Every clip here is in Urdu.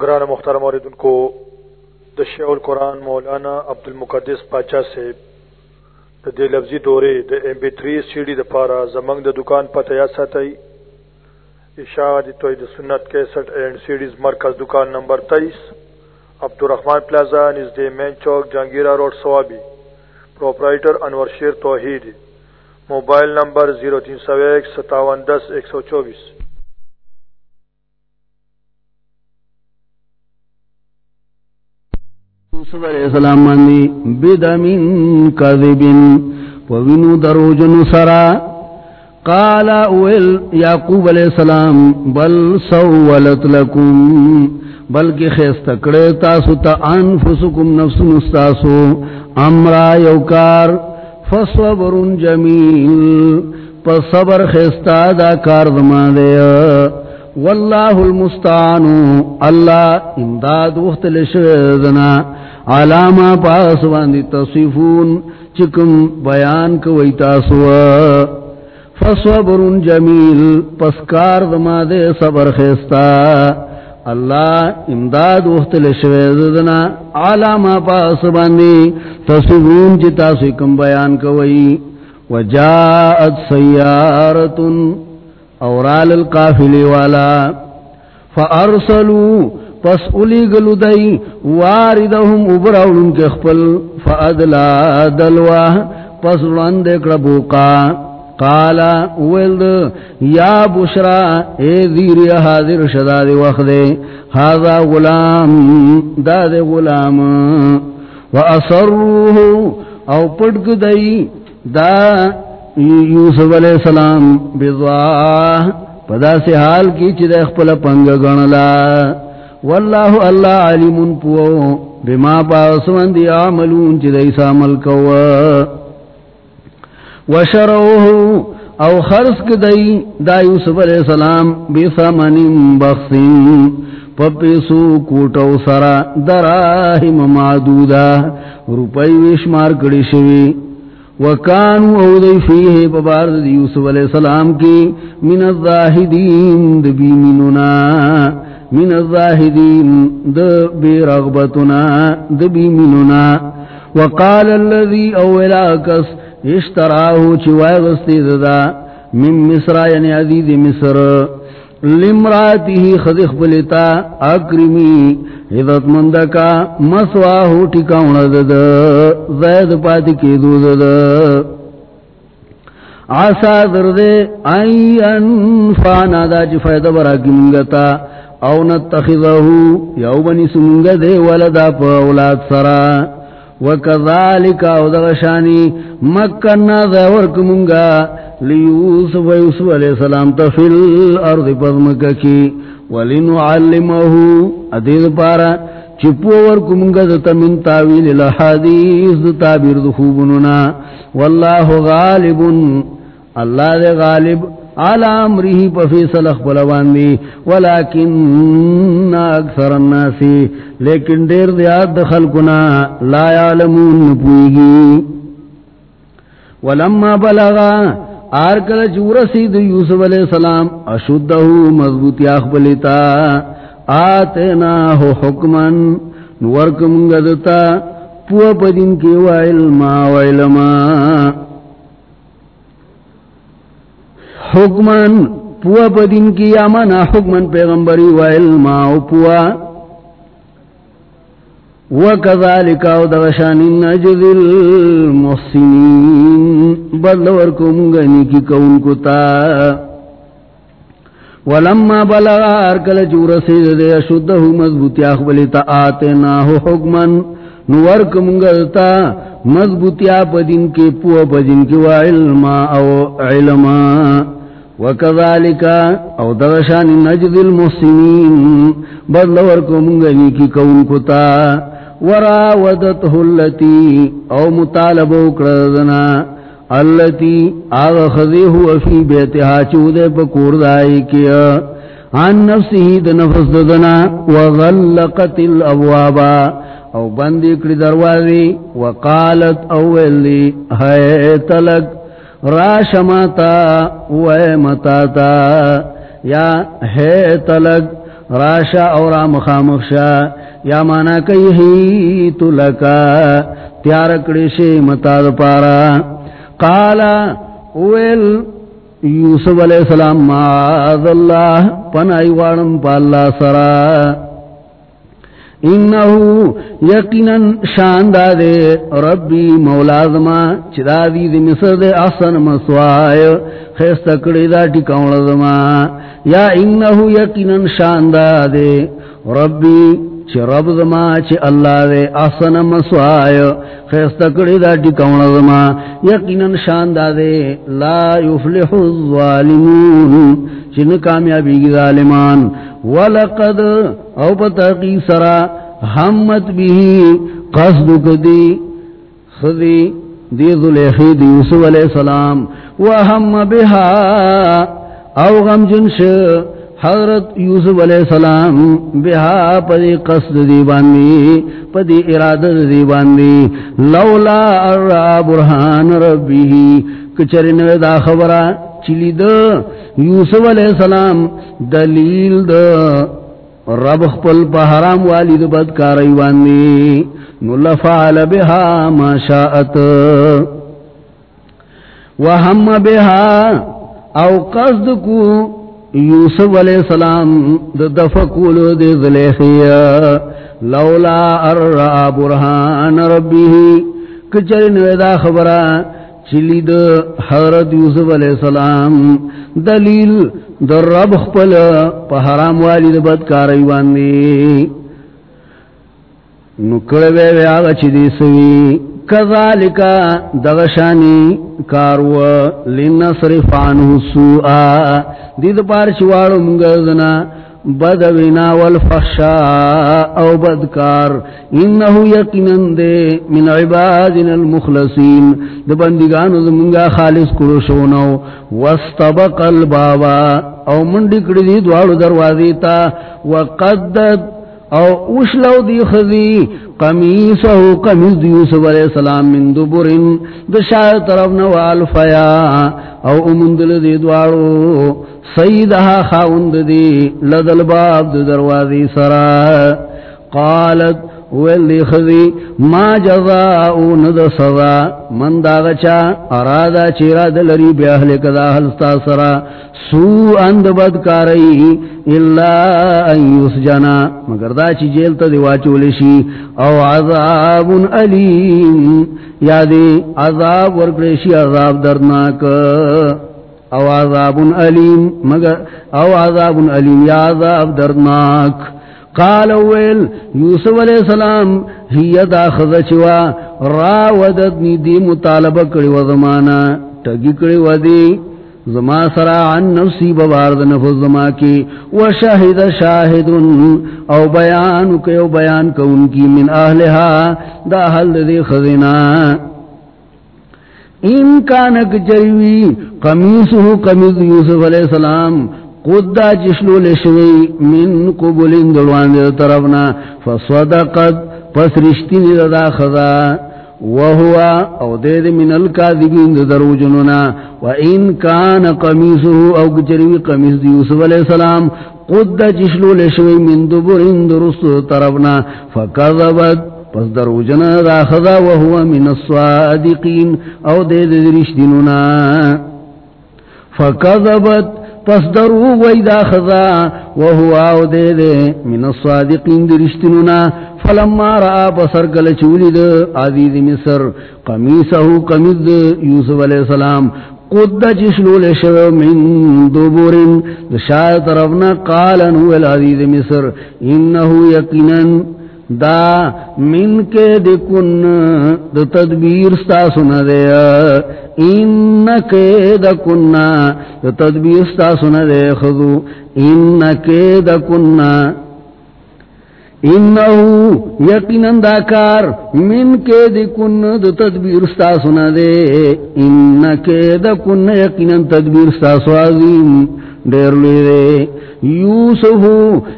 گران مختار موردن کو دشیع القرآن مولانا عبد المقدس پاچا سے دا دے لفظی دورے د ایم پی 3 سیډي دا پاره زمنگ دا دکان پر یا ستائی اشاد توحید سنت 61 اینڈ سیڈیز مرکز دکان نمبر تیئیس عبدالرحمان پلازا نزدې مین چوک، Jahangira road, Swabi proprietor Anwar Sher Tauheed, mobile number 03015710110 یوسف علیہ السلام مانی بدمین کذبین ووینو دروجن سرا قال اویل یعقوب علیہ السلام، بل سولت لکم، بلکہ خیست کڑے تاسو تا انفسکم نفس نستاسو، امرا یوکار فصبر جمیل، پس صبر خیستا دا کار دما دیا واللہ المستعانو اللہ امداد وقت لشدنا علامہ پاس باندی تصفون چکم بیان کوئی تاسوا. فصبر جمیل پسکار دما دے صبر خیستا. اللہ امداد وقت لشدنا علامہ پاس باندی تصفون چی تاسو بیان کوئی. وجاءت سیارتن اورال القافلی والا. فارسلو پس اولی گلو دئی واردہم ابراؤن کے خپل فادلا دلوا، پس رند اکڑبوقا قالا ویلد یا بشرا، اے دیر حاضر شداد وقت هذا غلام داد غلام۔ واصروه او پڑک دئی دا یوسف علیہ السلام بضاہ، پدا سے حال کی چی دے اخپل پنگ گنلا۔ واللہ اللہ علیم پو بما پاسوان دی عملون چی دے ایسا عمل وشروہ او خرس کدئی دا یوسف علیہ السلام بثمن بخصن پپیسو کوٹو سرا دراہم معدودا روپی وشمار کڑی شوی. وکانو او دی فیه ببارد دی یوسف علیہ السلام کی من الظاہدین دبی مننا من الظاہدین دبی رغبتنا دبی مننا وقال اللذی اولا کس اشتراہو چوائی غستی ددا، من مصر یعنی عزیز مصر. لمراتی ہی خدخ بلتا اکرمی، عزت مند کا مسواہو ٹکاؤن دد زید پاتی کی دو دد آسا دردے آئی انفانا، دا چی فائدہ برا کی منگتا. او نتخذہو یو بنی سمنگ دے ولدا پا اولاد سرا. وکذالک او دغشانی مکننا ذاورک منگا لیوسف یوسف علیہ السلام تفل ارض پدمکا کی. ولنعلمہو ادید پارا چپو ورکو منگا دتا من تاویل الحدیث دتا برد خوبننا واللہ غالب، اللہ دے غالب. على امره بفیصل اخبلوان دی ولیکن اکثر الناس، لیکن دیر دیاد دخل کنا لا یعلمون نپویگی ولما بلغا آرکل چورسید یوسف علیہ السلام، اشدہو مضبوطی اخبلیتا آتیناہو حکمن نورکم گدتا پو پدین کی وعلما وعلما حکمن، پوا پدین کی امنا حکمن پیغمبری و علما و پوا. وکذالک او دغشان نجذ المحسنین. بدلور کو منگنی کی کون کتا ولما بلغ ارکل جور سید دے شدہ مضبوطی اخبلیتا آتیناہو حکمن. نور نورک منگلتا مضبوطیا پدین کے پو پدین کی و علما او علما. وکذالک، او دغشان نجد المحسنین. بدلور کو منگنی کی کون کتا وراودته او مطالبو کردنا اللتی آغ خذی ہوا فی بیتها پکور دائی کیا عن نفسی وغلقت او بندی کری دروازی وقالت اولی ہے راش ماتا وے متا تا یا ہے تلک راشا اور مخامخشا یا مانا کئی ہی تو لکا تیار کڑشے متاد پارا قالا اویل یوسف علیہ السلام معاذ اللہ پنائی وارم پا اللہ سرا انہو یقینا شاندہ دے ربی مولازما چدا دی دی مصر دے احسن مسوائے خیست کڑی دا ٹکاؤں لزما یا انہو یقینا شاندہ دے ربی چی رب زما چی اللہ دے احسن مسوائے خیست کڑی دا ٹکاؤں لزما یقینا شاندہ دے لا یفلح الظالمون چن کامیابی کی ظالمان۔ ولقد او پتاقی سرا حمد بھی قصد کدی خدی دی ذلیخی دی یوسف علیہ السلام وحم بها او غم جنش حضرت یوسف علیہ السلام بها پدی قصد دی باندی پدی ارادت دی باندی، لولا ارى برحان ربی کچر کچرن دا خبرہ چلی دا یوسف علیہ السلام دلیل دا رب خپل پا حرام والد بدکاری وانی نلفعل بها ما شاءت. وهم بها او قصد کو یوسف علیہ السلام دفقول دی ذلیخیا لولا ار ارعا برحان ربی کچرن ویدا خبرہ چلی د حضرت یوسف علیہ السلام. دلیل در رب خپل په حرام والی د بدکاری باندې. نو کړه وی هغه چې دی سوي. کذالک دغشانی کارو لنصرف عنه سوء دید پار چوالو منگزنا بدوینا والفحشاء او بدکار، انہو یقینن دے من عبادنا المخلصین۔ دے بندگانو دے خالص کرو شونو۔ واستبق البابا او منڈکڑی دی دوارو دروازی تا۔ وقدد۔ او اوشلو دی خذی قمیسو قمیس دی یوسف علیہ السلام من دبرن۔ دشاہ طرف نوال فیا۔ او امندل دی دوارو سیدہا خاوند دی لدل باب دی دروازی سرا۔ قالت ویلی خذی ما جزاؤ ند سزا۔ من داغچا ارادا چیرا دلری بیاہل کدا حلستا سرا۔ سو اند بدکاری اللہ ان یسجنا۔ مگر دا چی جیلتا دیوا چولشی او عذاب علیم۔ یادی عذاب ورکریشی عذاب دردناک۔ او عذاب علیم مگر او عذاب علیم یا عذاب دردناک. قال اویل یوسف علیہ السلام ہی دا خزچوا راودتنی دی مطالبہ کری و زمانا تگی کری و دی. زما سرا عن نفسی ببارد نفس زما کی، و شاہد شاہد او بیان کے او بیان کون کی من اہلها دا حل دی خزنا ان کا کانک جریوی قمیسو قمیس یوسف علیہ السلام، قدہ جشلو لشوی، من قبول اندلوان دے طرفنا، فصدقت، پس رشتی دا خدا وہوا، او دے دے من الكاذبین دے درو جنونا، و ان کان قمیسو او گجروی قمیس دی یوسف علیہ السلام، قدہ جشلو لشوی، من دبر اندرست طرفنا، فکذبت پس درو جنا دا خدا وہوا من الصادقین او دے دے رشتینونا. فکذبت، پس درو وی دا خضا وہو آو دے دے من الصادقین دی رشتنونا فلما را بسر کل چولی دا عزیز مصر قمیسہو قمیز دا یوسف علیہ السلام. قد جسلو لشو من دبورن دا شاید طرفنا قالا نو العزیز مصر، انہو یقینن دا من کے دکن دا تدبیر ستا سنا دے۔ ان کے دکن دا تدبیر ستا سنا دے خضو۔ ان کے دکن انہو یقیناً دا کار من کے دکن دا تدبیر ستا سنا دے۔ ان کے دکن یقیناً تدبیر ستا سوازیم دیر لی دے یوسف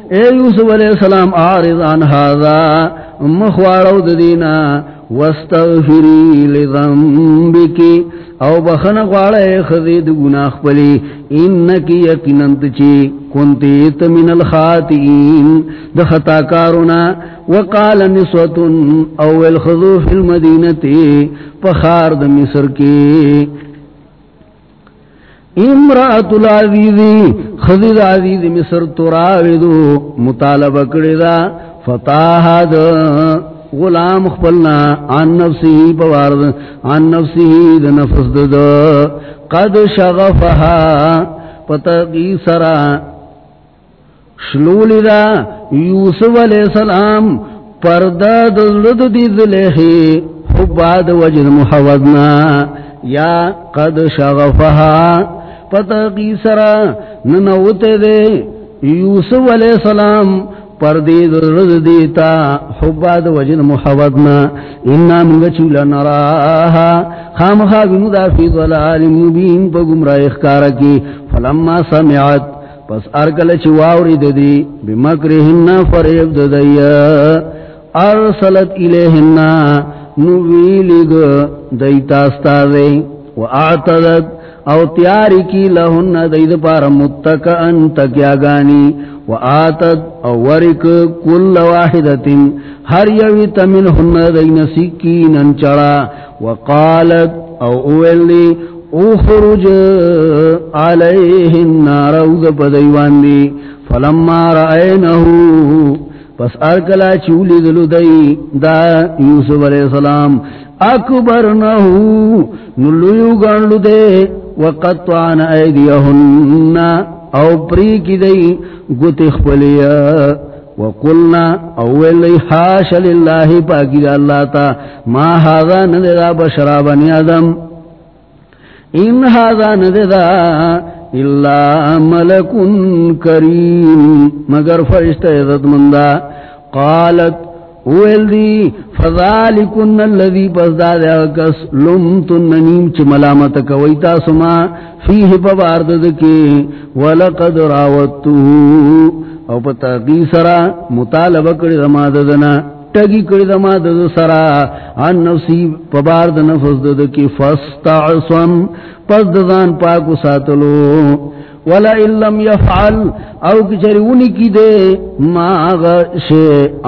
اے یوسف علیہ السلام آرز عن هذا مخوارو دینا واستغفری لذنبکی او بخن غواړی خزید گناہ پلی، انکی یقیننت چی کنتیت من الخاتئین د خطا کارونا، وقال نسوت او الخذو فی المدینتی، پخار د مصر کی۔ امرات العزیزی خزید عزیز مصر تراویدو مطالبہ کردہ فتاہا دا غلام خپلنا عن نفسی بوارد، عن نفسی دا نفس دا قد شغفها پتقی سرا. شلولی دا یوسف علیہ السلام، پردہ دلد دی ذلیخی حباد وجد محوضنا. یا قد شغفها پتقی سرا ننوتے دے۔ یوسف علیہ السلام پردید رد دیتا، حباد وجن محوضنا انا منگا چولا نراها خام خوابنو دا فی ضلال مبین پا گمراہ اخکارکی فلما سمعت، پس ارکل چواوری ددی بمکرهن فریب ددی ارسلت الیهن نویلگ دیتا استاذی، و اعتدت او تیاری کی لہن دید پار متکئن تکیا گانی و آتد او ورک کل واحدت ہر یویت من ہن دین سکین انچڑا و قالت او اولی اخرج علیہن ناروز پدیوان دی فلما رأینہو پس ارکلا چولی دلو دی دا یوسف علیہ السلام اکبر نہو نلویو گانلو دے وقطعن ایدیہن او پری کی دی گتی خپلیا وقلنا اول حاش للہ پاکی دا اللہ تا ما حاضا نددا بشرا بنی آدم ان حاضا نددا اللہ ملکن کریم مگر فرشت عزت مندہ قالت اویل دی فذالکن اللذی پس دادا کس لمتن نیم چی ملامت کویتا سما فیہ پباردد کی ولقد راوتو او پتا دی سرا مطالبہ کری دماددنا ٹگی کری دمادد سرا۔ ان نفسی پبارد نفس دد کی فستعصم پس دزان پاکو ساتلو۔ ولا علم يفعل، او کچری ونی کی دے، ما غش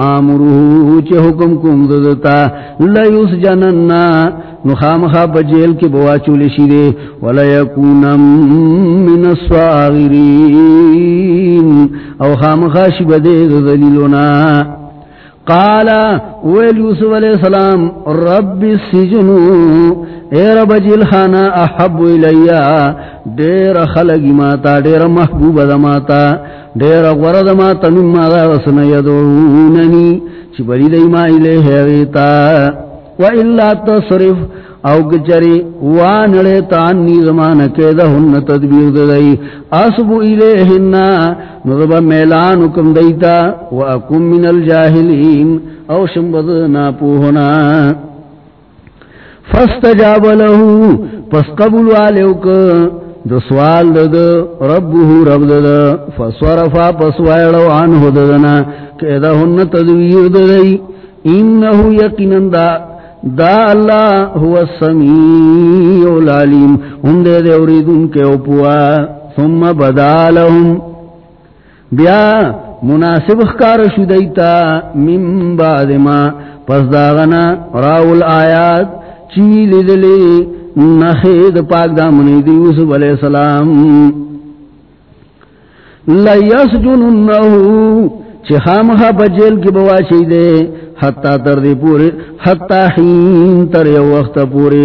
امرو چ حکم کوم دتا لا یس جننا نخام خا بجیل کی بوا چول شی دے ولا یکون من الصاغرین، او خام خاش بدے ذلیلنا قال ویل یوسف علیہ السلام، رب السجن اے رب جل خانا احب الیا دیر خلقی ماتا، دیر محبوب دماتا دیر غرد ماتا، مما دا وسن یدعوننی، چی بری دی ما الیہ غیتا و الا تصرف، او گچری وانڑے تانی زمان کے دہن تدبیر دائی اسبو الیہن نظب میلان کم دیتا. و اکم من الجاہلین، او شمبد ناپوہنا. فاستجاب له، پس قبول والوک دو سوال دد، ربه رب دد فصرفا پس وائلو عنه ددنا کہ دہن تدویر ددئی، انہو یقینن دا دا اللہ هو السمیع العلیم ہم دے دے اوریدن کے اوپوا، ثم بدا لهم بیا مناسب خکار شدیتا، من بعد ما، پس داغنا راول آیات چیل دلی نخید پاک دامنی دی یوسف علیہ السلام. لیس جننہو چی خامخا بجیل کی بواچی دے حتی تر دی پوری حتی حین تر یو وقت پوری.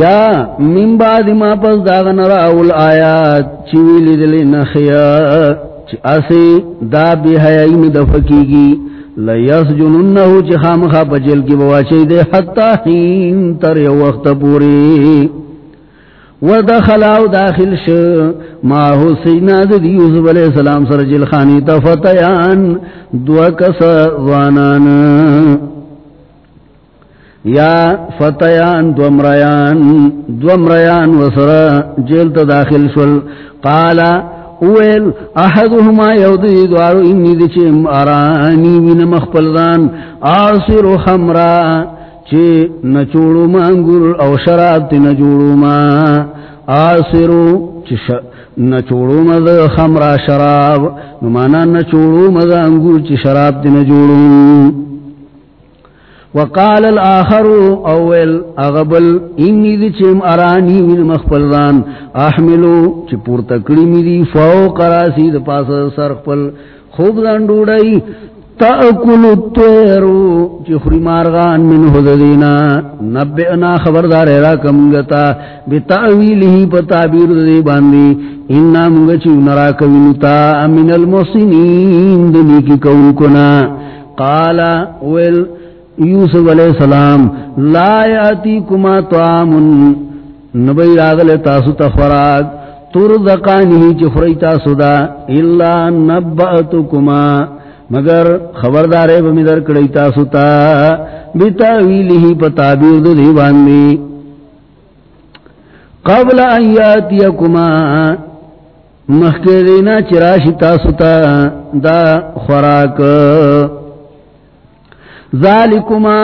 یا من بعد ما پس داغن راول آیات چیویلی دلی نخیا چی اسی دا بی حیائی میں دفکی گی لیسجننہو چی خامخا پجل کی بواچی دے، حتی حین تر یو وقت پوری. ودخلاو داخل ش ماہو سیناد دی یوسف علیہ السلام سر جل خانی تفتیان دو کس وانان یا فتیان دو مریان دو مریان وسر جل تا داخل شل قالا اویل احدهما یودی دوارو انی دی چه ارانی وین مخپلدان آصر خمرا چه نچوڑو ما انگور او شراب تی نجوڑو ما. آصرو چه نچوڑو ما دا خمرا شراب نمانا نچوڑو ما دا انگور چه شراب تی نجوڑو. وقال الاخر اول، اغبل انی دی چم ارانی من مخبلدان احملو، چی پور تکڑی می دی، فوق راسی دی پاس سرخپل خوب دان ڈوڑائی، تاکل التویرو چی خری مارغان من حددینا نبئنا خبردار ایرا کمگتا بتاویلی پتابیر دی باندی. انا منگا چی نراکوینتا من المحسنین دنی کی کون کنا. قالا ویل یوسف علیہ السلام، لا یاتی کما طعام نبی راغل تاسو تخوراک ترزقانی چی خری تاسو دا، الا نبعتو کما مگر خبردارے بمی در کڑی تاسو تا بتاویلی پتابیر دو دیوان دی قبل ان یاتی کما مخکر چراشی تاسو تا دا خوراک. ذالکما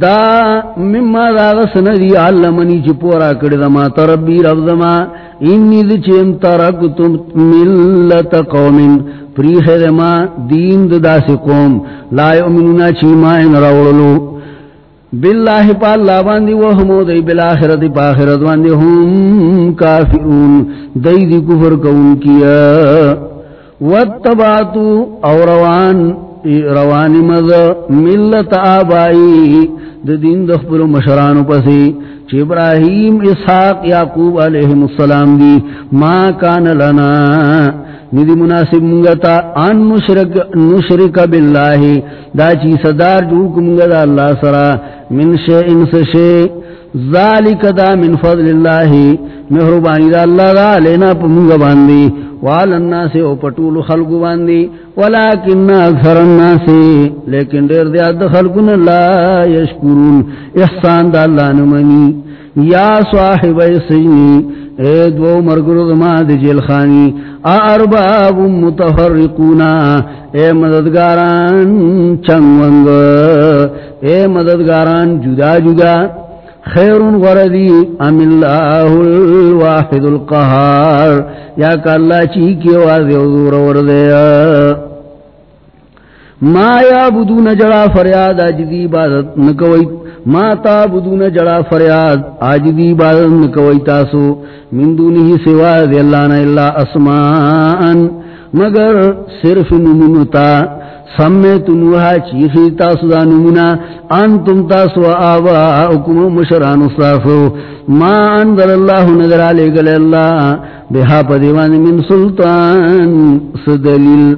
دا مما دا غسندی علمنی چی پورا کردما تربی رفضما انی دی چیم ترکتم ملت قوم پریخ دما دین دا سی قوم. لا یؤمنونا چی مائن روڑلو باللہ پا اللہ باندی وحمو دی بالاخرت پا آخرت باندی ہم کافرون. دی دی کفر کون کیا. واتباتو اوروان روانی مد ملت آبائی، د دین دخبر مشران پسی، چی ابراہیم، اسحاق یاقوب علیہ السلام دی، ما کان لنا. ندی مناسب منگتا ان نشرک نشرک باللہ، دا چی صدار جوک منگتا اللہ سرا، من شے انس شے ذالک دا من فضل اللہ، مہربانی دا اللہ دا، لینا پا منگ باندی. وعلى الناس او پټول خلق باندې ولكن اكثر الناس، لیکن ډیر دې د خلقنا لا يشكرون احسان د الله نمني یا صاحب السجن اے دو مرګرو ما د جیل خانی. ارباب متفرقون اے مددگاران چنګ اے مددگاران جدا جدا. خیر غردی ام اللہ الواحد القہار. یا کہ اللہ چی چیکی واضح حضور وردیا ما یا بدون جڑا فریاد آجدی عبادت نکوئی. ما تا بدون جڑا فریاد آجدی عبادت نکوئی تاسو. من دونی سوا دی اللہ نا اللہ اسمان. مگر صرف نمونتا سمیتنوها چیخی تاسو دا نمونا انتم تاسو آبا اکم مشران صافو ما اندر اللہ نگر علی گل اللہ، بہا پدیوان من سلطان سدلیل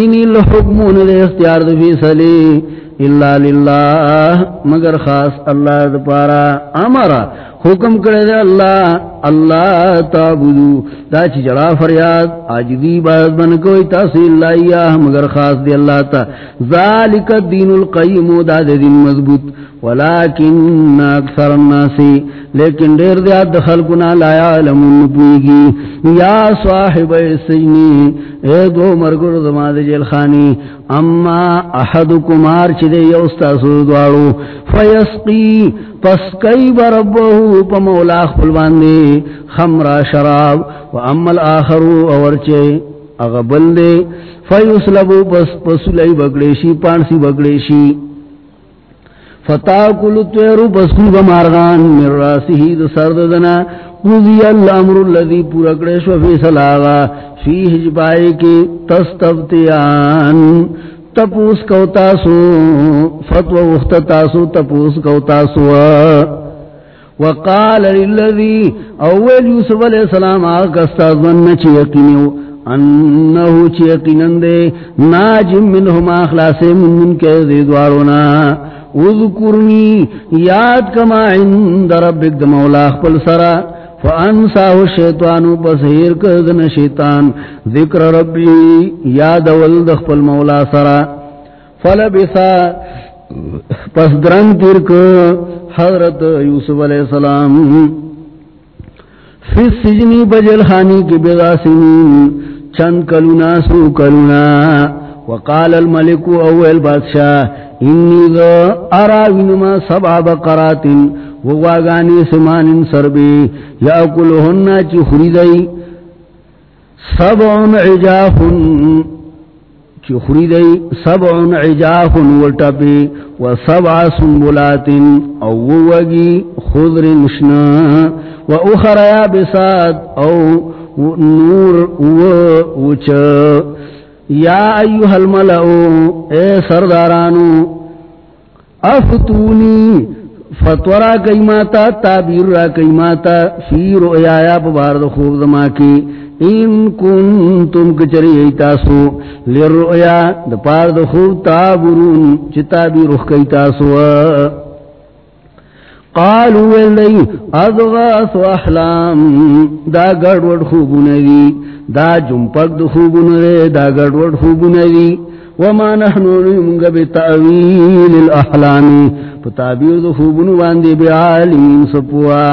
انی الحکمون دے اختیار دفی سلی اللہ للہ، مگر خاص اللہ دپارا امرا حکم کرے دے اللہ اللہ تابدو دا چی جڑا فریاد، آج دی بات بن کوئی تاسی اللہ یا، مگر خاص دے اللہ تا۔ ذالک الدین القیم، دا دے دین مضبوط۔ ولیکن اکثر الناسی لیکن دیر دے دخل کنا لا یعلمون پوئیگی یا صاحب سجنی اے دو مرگر دماد جیل خانی۔ اما احد کمار چی دے یوستا سودوارو فیسقی، پس کئی بربہو پا مولا خپل باندے. خمرا شراب و اما الاخرو، اورچے اغبل دے فیسلبو، پس پسولی بگڑیشی، پانسی بگڑیشی. فتاکل تیرو پسکو بمارغان من راسی دا سرد دنا. قضی الامر اللذی پورکڑیش و فیصل آغا. فی حجبائی کی تستفتیان تپوس کو تاسو فتو وخت تاسو تپوس کو تاسو وقال للذی اول یوسف علیہ السلام آگا استاذن چی یقینیو انہو چی یقینن دے، ناجم منہما اخلاس من من کے زیدوارونا اذکرنی، یاد کما عند ربک دمولا اخپل سرا۔ فانساہو شیطانو بسیر کردن شیطان. ذکر ربی یاد ولد خپل مولا سرا. فلبسا، پس درن ترک حضرت یوسف علیہ السلام. فی السجنی بجل خانی کی بیغا سنین چند کلونا سو کلونا. وقال الملک اول بادشاہ، انی ذا اراوینما سبع بقراتن بقرات وواغانی سمان سربی، یاکلہن چی خریدئی سبع عجاف چی خریدئی سبع عجاف وٹپی وسبع سنبلات او ووگی خضر نشنا و اخر یابسات، او نور وچ یا ایوہ الملعو اے سردارانو، افتونی فتورا کئی ماتا تابیر را کئی ماتا، فی رؤیایا پبارد خوب دما کی۔ ان کنتم کچری ایتاسو لیر رؤیا دپارد خوب تابرون چی تابیر رخ کئی تاسو۔ قالو ویلی ادغاث احلام، دا گڑوڑ خوب ندی دا جمپک دا خوب ندی دا گڑوڑ خوب ندی وما نحنو نمگ بتعویل الاحلامی فتابیر دا خوب نواندی بعالمین سپوا.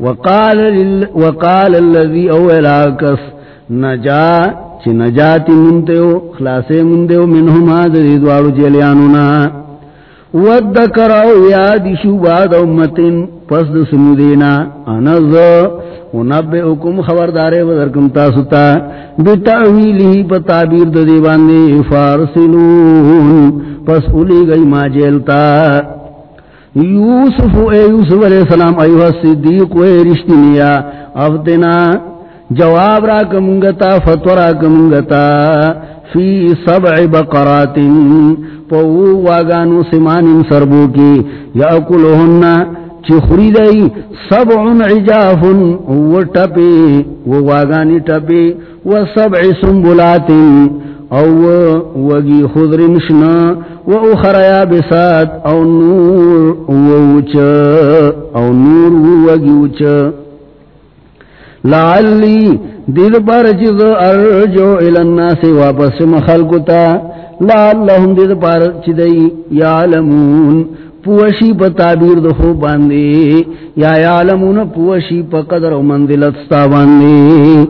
وقال, لل وقال اللذی اولاکس نجا چی نجاتی منتیو خلاصے منتیو منہما دا دیدوارو جلیانونا ودکر او یادی شو بعد امتن پس د سمودینا انز ونبئکم خبردارے وذرکم تاستا بتعویلی پا تعبیر د دیواندی فارسلون پس اولی گئی ما جیلتا یوسف اے یوسف علیہ السلام ایوہ صدیق اے رشتنیا افتنا جواب را کمنگتا فتو را کمنگتا، فی سبع بقرات پو واگانو سمان سربو کی یاکلوہن چی خریدئی سبع عجاف و ٹپی و واگانی ٹپی و سبع سنبلات او وگی خضر نشنا و اخر یابسات او نور ووچ او نور وگی وچ لعلی دل پر چیز ارجو الالناس واپس مخلقتا. لعلہم دل پر چیدئی یعلمون پوشی پا تعبیر دخو باندے یا یعلمون پوشی پا قدر و منزلت ستا باندے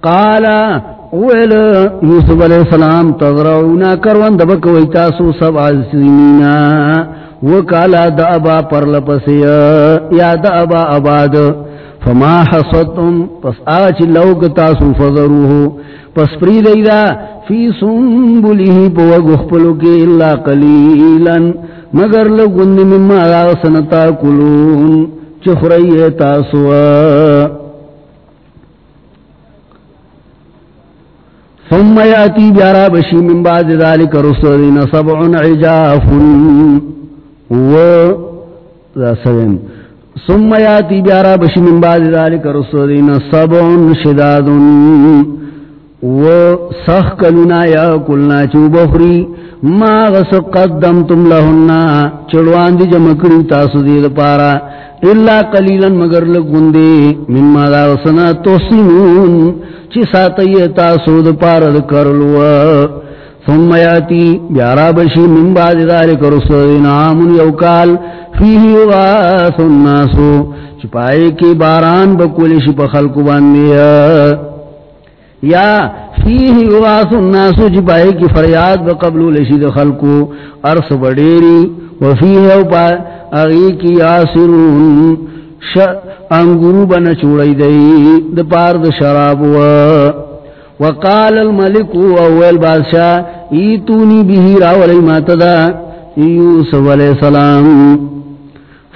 قالا اویل یوسف علیہ السلام تغرعونا کروان دبکوی تاسو سب عزیمینا وکالا دا ابا پر لپسی یا دا ابا اباد. فما حصتم پس آچ لوگ تاسو فضروہو پس پرید ایدا فی سنبولیہی پو وگخپلو کے اللہ قلیلا مگر لگند مما آسنتا کلون. چخری تاسو. ثم یاتی بیارا بشی من بعد ذالک رسولین سبعن عجاف. و ذا سوین ثم یاتی بیارا بشی من بعد ذالک رسولین سبعن شداد. و سخ کلنا یا کلنا چو بخری ما غس قدمتم لہننا چڑوان دی جمکری تاسو دید پارا. اللہ قلیلا مگر لگندے مما دا غسنا توسنون چی ساتی تاسو دا پارا دا کرلو. ثم یاتی بیارا بشی من بعد ذالک رسولین آمن یوکال فیہی یغاث الناسو چپائے کی باران بکولی شپ خلق باندیا یا فیہی یغاث الناسو چپائے کی فریاد بقبلو لشید خلقو ارس بڑیری وفیہ اوپا اغی کی آسرون انگورو بنا چوڑی دی دپار د شراب و. وقال الملک اول بادشاہ، ایتونی بھی راولی ماتدا یوسف علیہ السلام.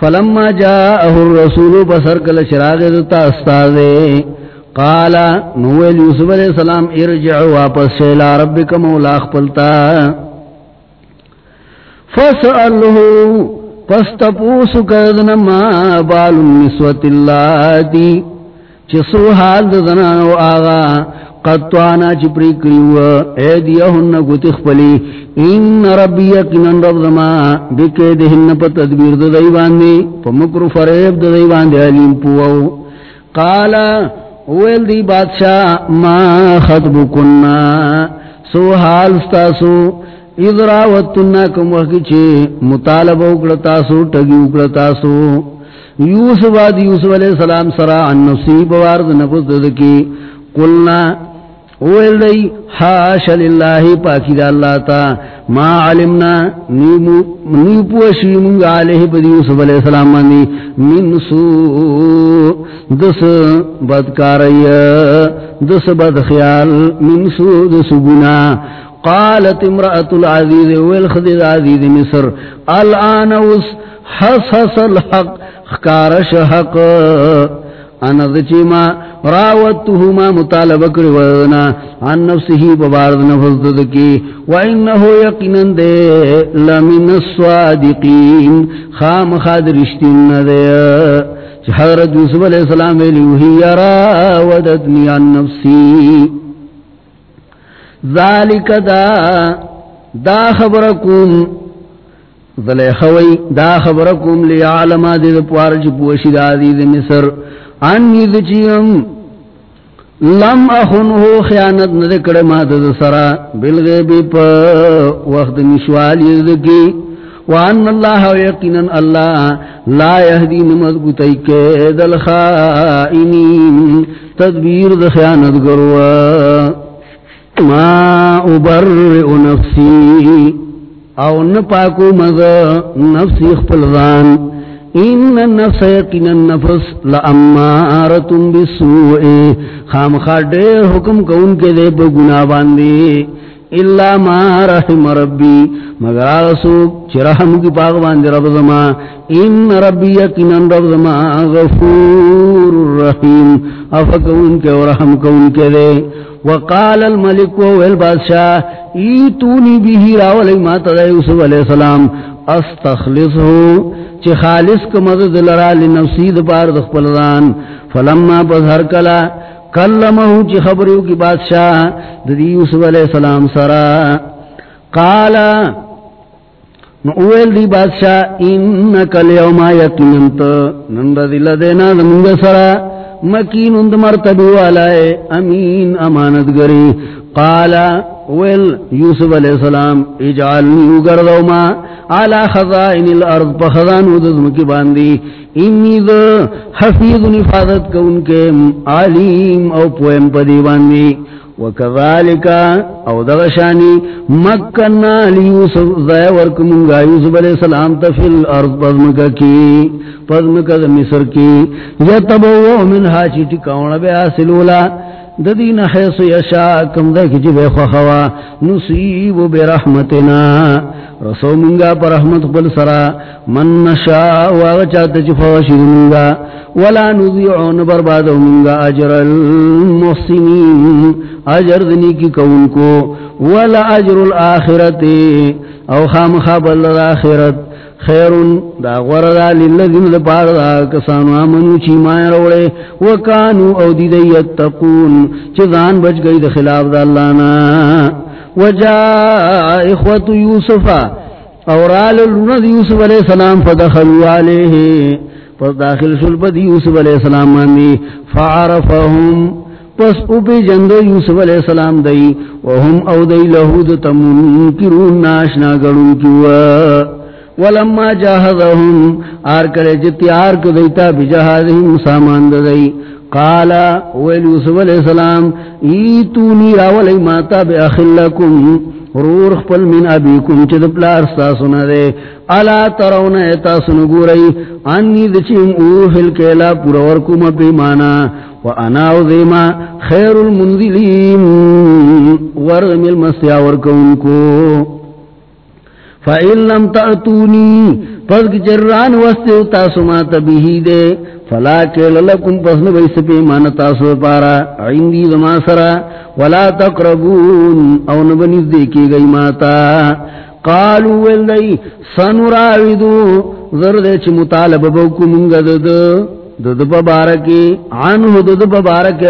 فلما جاءه الرسول بسر کل چراغ دتا استاذے قال نویل یوسف علیہ السلام ارجع واپس شیلا ربک، مولا اخپلتا فسألہو پس تپوس کردن ما بال النسوة اللہ دی چسو حال دنانو آغا قطوانا چپری کریو. ایدیہن گتخ پلی ان ربی یقنن رب دما بکے دہن پا تدبیر دائی باندی پا مکر فریب دائی باندی علیم پوو. قالا ویل دی بادشاہ، ما خطب کننا سو حال ستاسو ادراوتنا کم وقت چے مطالبہ اکڑتاسو ٹگی اکڑتاسو یوسف آد یوسف علیہ السلام سرا ان نصیب وارد نفس ددکی۔ قلنا اویل دی حاش للہ پاکی دا اللہ تا، ما علمنا نیپوشی منگا علیہ بدی یوسف علیہ السلام مانی، من سو، دس بدکاری، دس بدخیال، من سو، دس گنا قالت امرأة العزیز والخدد عزیز مصر، الان اس حس حس الحق، خکارش حق۔ انا ذچی ما راوتتو ما مطالبہ کری عن نفسه ببارد نفس ددکی وإنه يقنن دے لمن الصادقین، خام خاد رشتین ندے۔ حضرت یوسف علیہ السلام ویلی، وہی راودتنی عن نفسی۔ ذالک دا دا خبرکم، ذلیخوی، دا خبرکم لیعلما دید پوارج پوشی دا دید مصر۔ انی دچیم لم اخنہو خیانت ندکڑ مات دسرا بالغیبی پا وقت نشوال یزدکی وان اللہ یقینا اللہ لا یهدی نمد گتی کید الخائنین، تدبیر د خیانت گروا، ما ابرئ نفسی، او نپاکو مذ نفسی خپلدان ان النفس یقین النفس لامارت بسوء خام خاڑے حکم کون کے دے پا گناہ باندے۔ الا ما رحم ربی مگر آسوک چی کی پاک باندے رب زما۔ ان ربی یقین رب زما۔ غفور الرحیم افکون کے ورحم کون کے دے۔ وقال الملک وویل بادشاہ، ایتونی بیہی راولی ما تدائی یوسف علیہ السلام۔ استخلصو چی خالص کا مدد لرا لنفسی دپار دخپلدان فلما بظہر کلا کلمہو چی خبریو کی بادشاہ دی یوسف علیہ السلام سرا. قالا نوویل دی بادشاہ، انکا لیوما یقیننت نند دل دینا دمونگ سرا. مکین اند مرتبی والائے امین امانت گری قالا ویل، یوسف علیہ السلام، اجعلنی اگردو ما علا خزائن الارض، پا خزانو دزم کی باندی، انی دو حفیظ نفاظت کا ان کے علیم او پویم پا دی باندی۔ وکذالکا او دغشانی مکننا لیوسف ضائع ورکمونگا، یوسف علیہ السلام تفل ارض پزمکا کی، پزمکا مصر کی۔ یتبو منها چیٹی کون بے حاصلولا ددین حیث یشا، کم دا کچی جی بے نصیب بے رحمتنا. رسو منگا پر رحمت قبل سرا. من نشا واغچات چفوشی منگا. ولا نضیعون بربادو منگا. اجر المحسنین، اجر دنی کی کون کو. ولا اجر الاخرت، او خام خواب اللہ الاخرت. خیرون دا غوردا للذین دا دا کسانو آمنو چی مائن روڑے وکانو او دی دی چی دان بچ گئی دا خلاف دا اللہ نا وجا اخوت یوسفا اور آل یوسف علیہ السلام فدخلو علیہ پس داخل شلپت یوسف علیہ السلام ماندی فعرفهم پس اوپی جندو یوسف علیہ السلام دی وهم او دی لہود تمون کرون ناشنا گرون کیوا ولما جاہدہم آر کرے جی جتیار کو دیتا بجہادہم سامان دائی قالا ویل یوسف علیہ السلام، ایتونی راولی ماتا بے اخلکم رور خپل من ابیکم چد پلار ساسونا دے۔ علا ترون ایتا سنگو رئی انی دچیم اوحل کیلا پورورکم پیمانا واناو دیما خیر المنزلین ورغم المسیاورکم کو۔ فَإِن لَمْ تَأْتُونِي، پس جران وستے تاسو ما تبیہی دے، فلا کیل لکم پس نبیس پی مان تاسو پارا، عندی دما سرا، ولا تقربون، او نبنیز دیکی گئی ماتا قالو ویلدئی سنراویدو زردے چھ مطالب بوکو منگ دد دد پبارکی عنہ دد پبارکی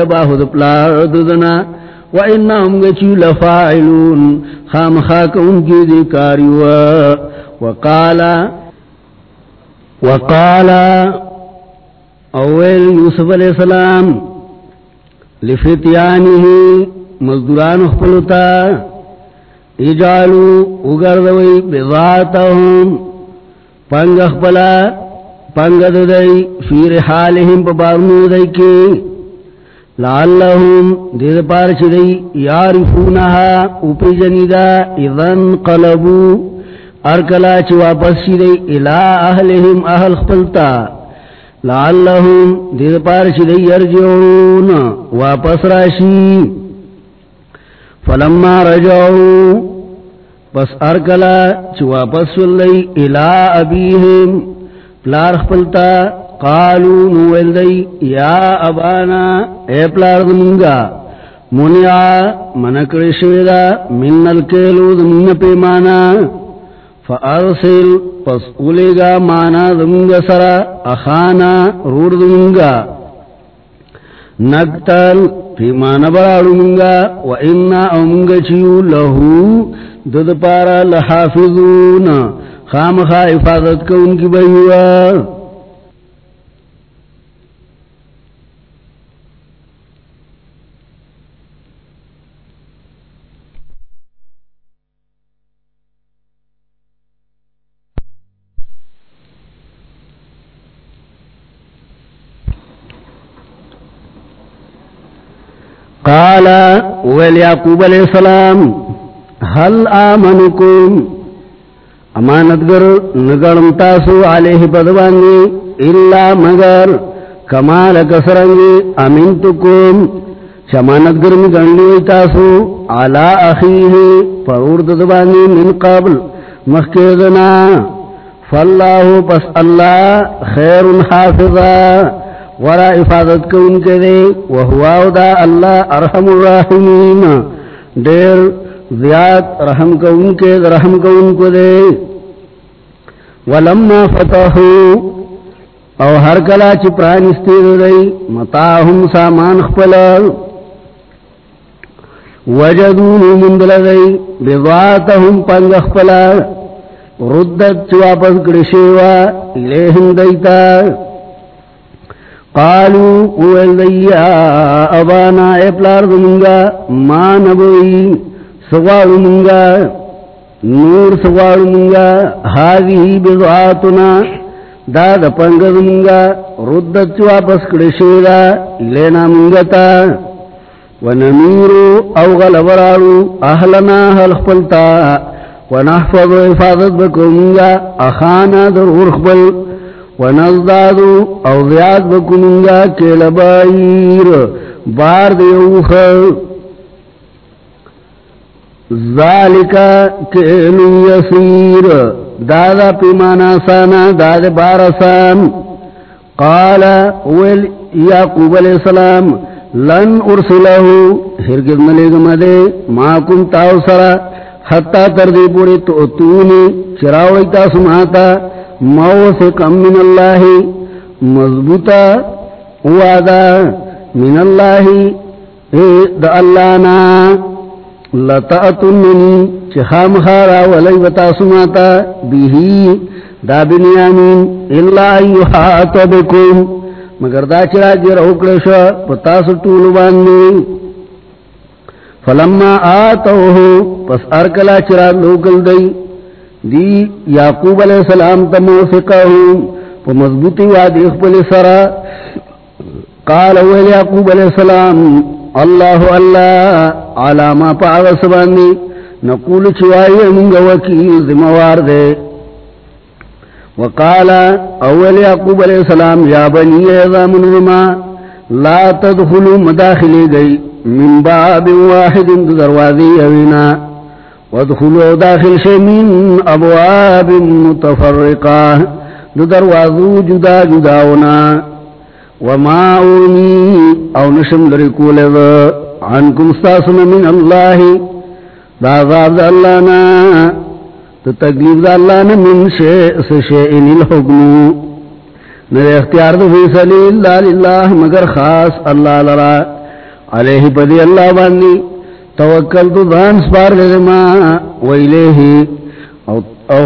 وَإِنَّهُمْ گَچِيُ لَفَاعِلُونَ خام خاک ان کی ذکاری وقالا وقالا اول یوسف علیہ السلام لفتیانه مزدوران اخپلتا اجالو اگردوی بذاتهم پنگ اخپلا پنگ ددئی فی رحالهم پا بارنو کی لعلهم دید پارچ دی یارفونها اوپی جنیدا اذن قلبو ارکلا چی واپس شی دی الى اہلهم اہل خپلتا۔ لعلهم دید پارچ دی یرجعون، واپس راشی۔ فلما رجعو، پس ارکلا چی واپس شل دی الى ابیهم پلار خپلتا قالو نویل دی یا ابانا، اے پلار دمونگا منیا منکر شویدا من الکیلو دمون پیمانا، فارسل، پس اولیگا مانا دمونگا سرا، اخانا، رور دمونگا نگتل، پیمانا برارو منگا و انا امونگا چیو لہو دد پارا لحافظون خام خواہ حفاظت کا ان کی بیوہ قال، ویل یعقوب علیہ السلام، هل آمنکم؟ امانت گر نگرم تاسو علیہ بدوانی الا مگر کمال کسرنگی امنتکم. شمانت گر تاسو علا اخیه فرورد دبانی من قبل مخیدنا فاللہ، پس اللہ خیر حافظا. ورا حفاظت کو ان کے دے وہو دا اللہ ارحم الراحمین۔ دیر زیاد رحم کو ان کے، رحم کو ان کو دے۔ ولما فتحو او ہر کلا چپرانستی دے متاہم سامان خپلر وجدون مندل دے بضاعتهم پنگ خپلر ردت چواپس کرشیوا الیہم دیتا۔ قالو اویلیا ابانا اے پلار دمونگا ما نبوئی، سوارو منگا نور سوارو منگا حاضی بضعاتنا داد پنگ دمونگا ردت واپس کڑشیدا لینا منگتا ونمیرو او غلبرارو اہلنا حلق پلتا ونحفظ حفاظت بکو منگا اخانا در ارخبل ونزدادو او زیاد بکننگا کیل بائیر بار دیوخ. ذالکا کیلو یسیر. دادا پیمانا سانا، داد بارسان قال، ویل یاقوب علیہ السلام، لن ارسلہو ہرگز ملیگم دے، ما کن تاو سرا حتی تردی پوری تو اتونی چراوی تاسماتا موثقا من اللہ مضبوطا، وعدا من اللہ دا اللہ نا لتأتننی چخام خارا ولی بتاسماتا بیہی دا بنیامین اللہ ایوحات بکم مگر دا چرا جی جر اکڑشا پتاس طول باندی فلما آتوہو، پس ارکلا چرا لوکل دی. دی یعقوب علیہ السلام تا موفقہ ہوں پا مضبوطی وادی اخبر سرا قال اویل یعقوب علیہ السلام اللہ اللہ علاما پا عوص باندی نقول چوائی منگا وکیل زموار دے وقال اول یعقوب علیہ السلام، یا بنی ایضا من رما لا تدخلوا مداخلی گئی، من باب واحد دروازی اوینا وادخلوا داخل شيء من أبواب متفرقة. دروازو جدا جداونا. وما أرمي أو نشم لركول عنكم استاسنا من الله. دا غاب دعذاب ذا اللهنا تتقليب ذا اللهنا من شيء سشيء الحكم. نرے اختیار دو فیصلی اللہ للہ، مگر خاص اللہ لرا. علیہ پدی اللہ باندی. توکل تو دان سپار دے ما ویلیہی او, او,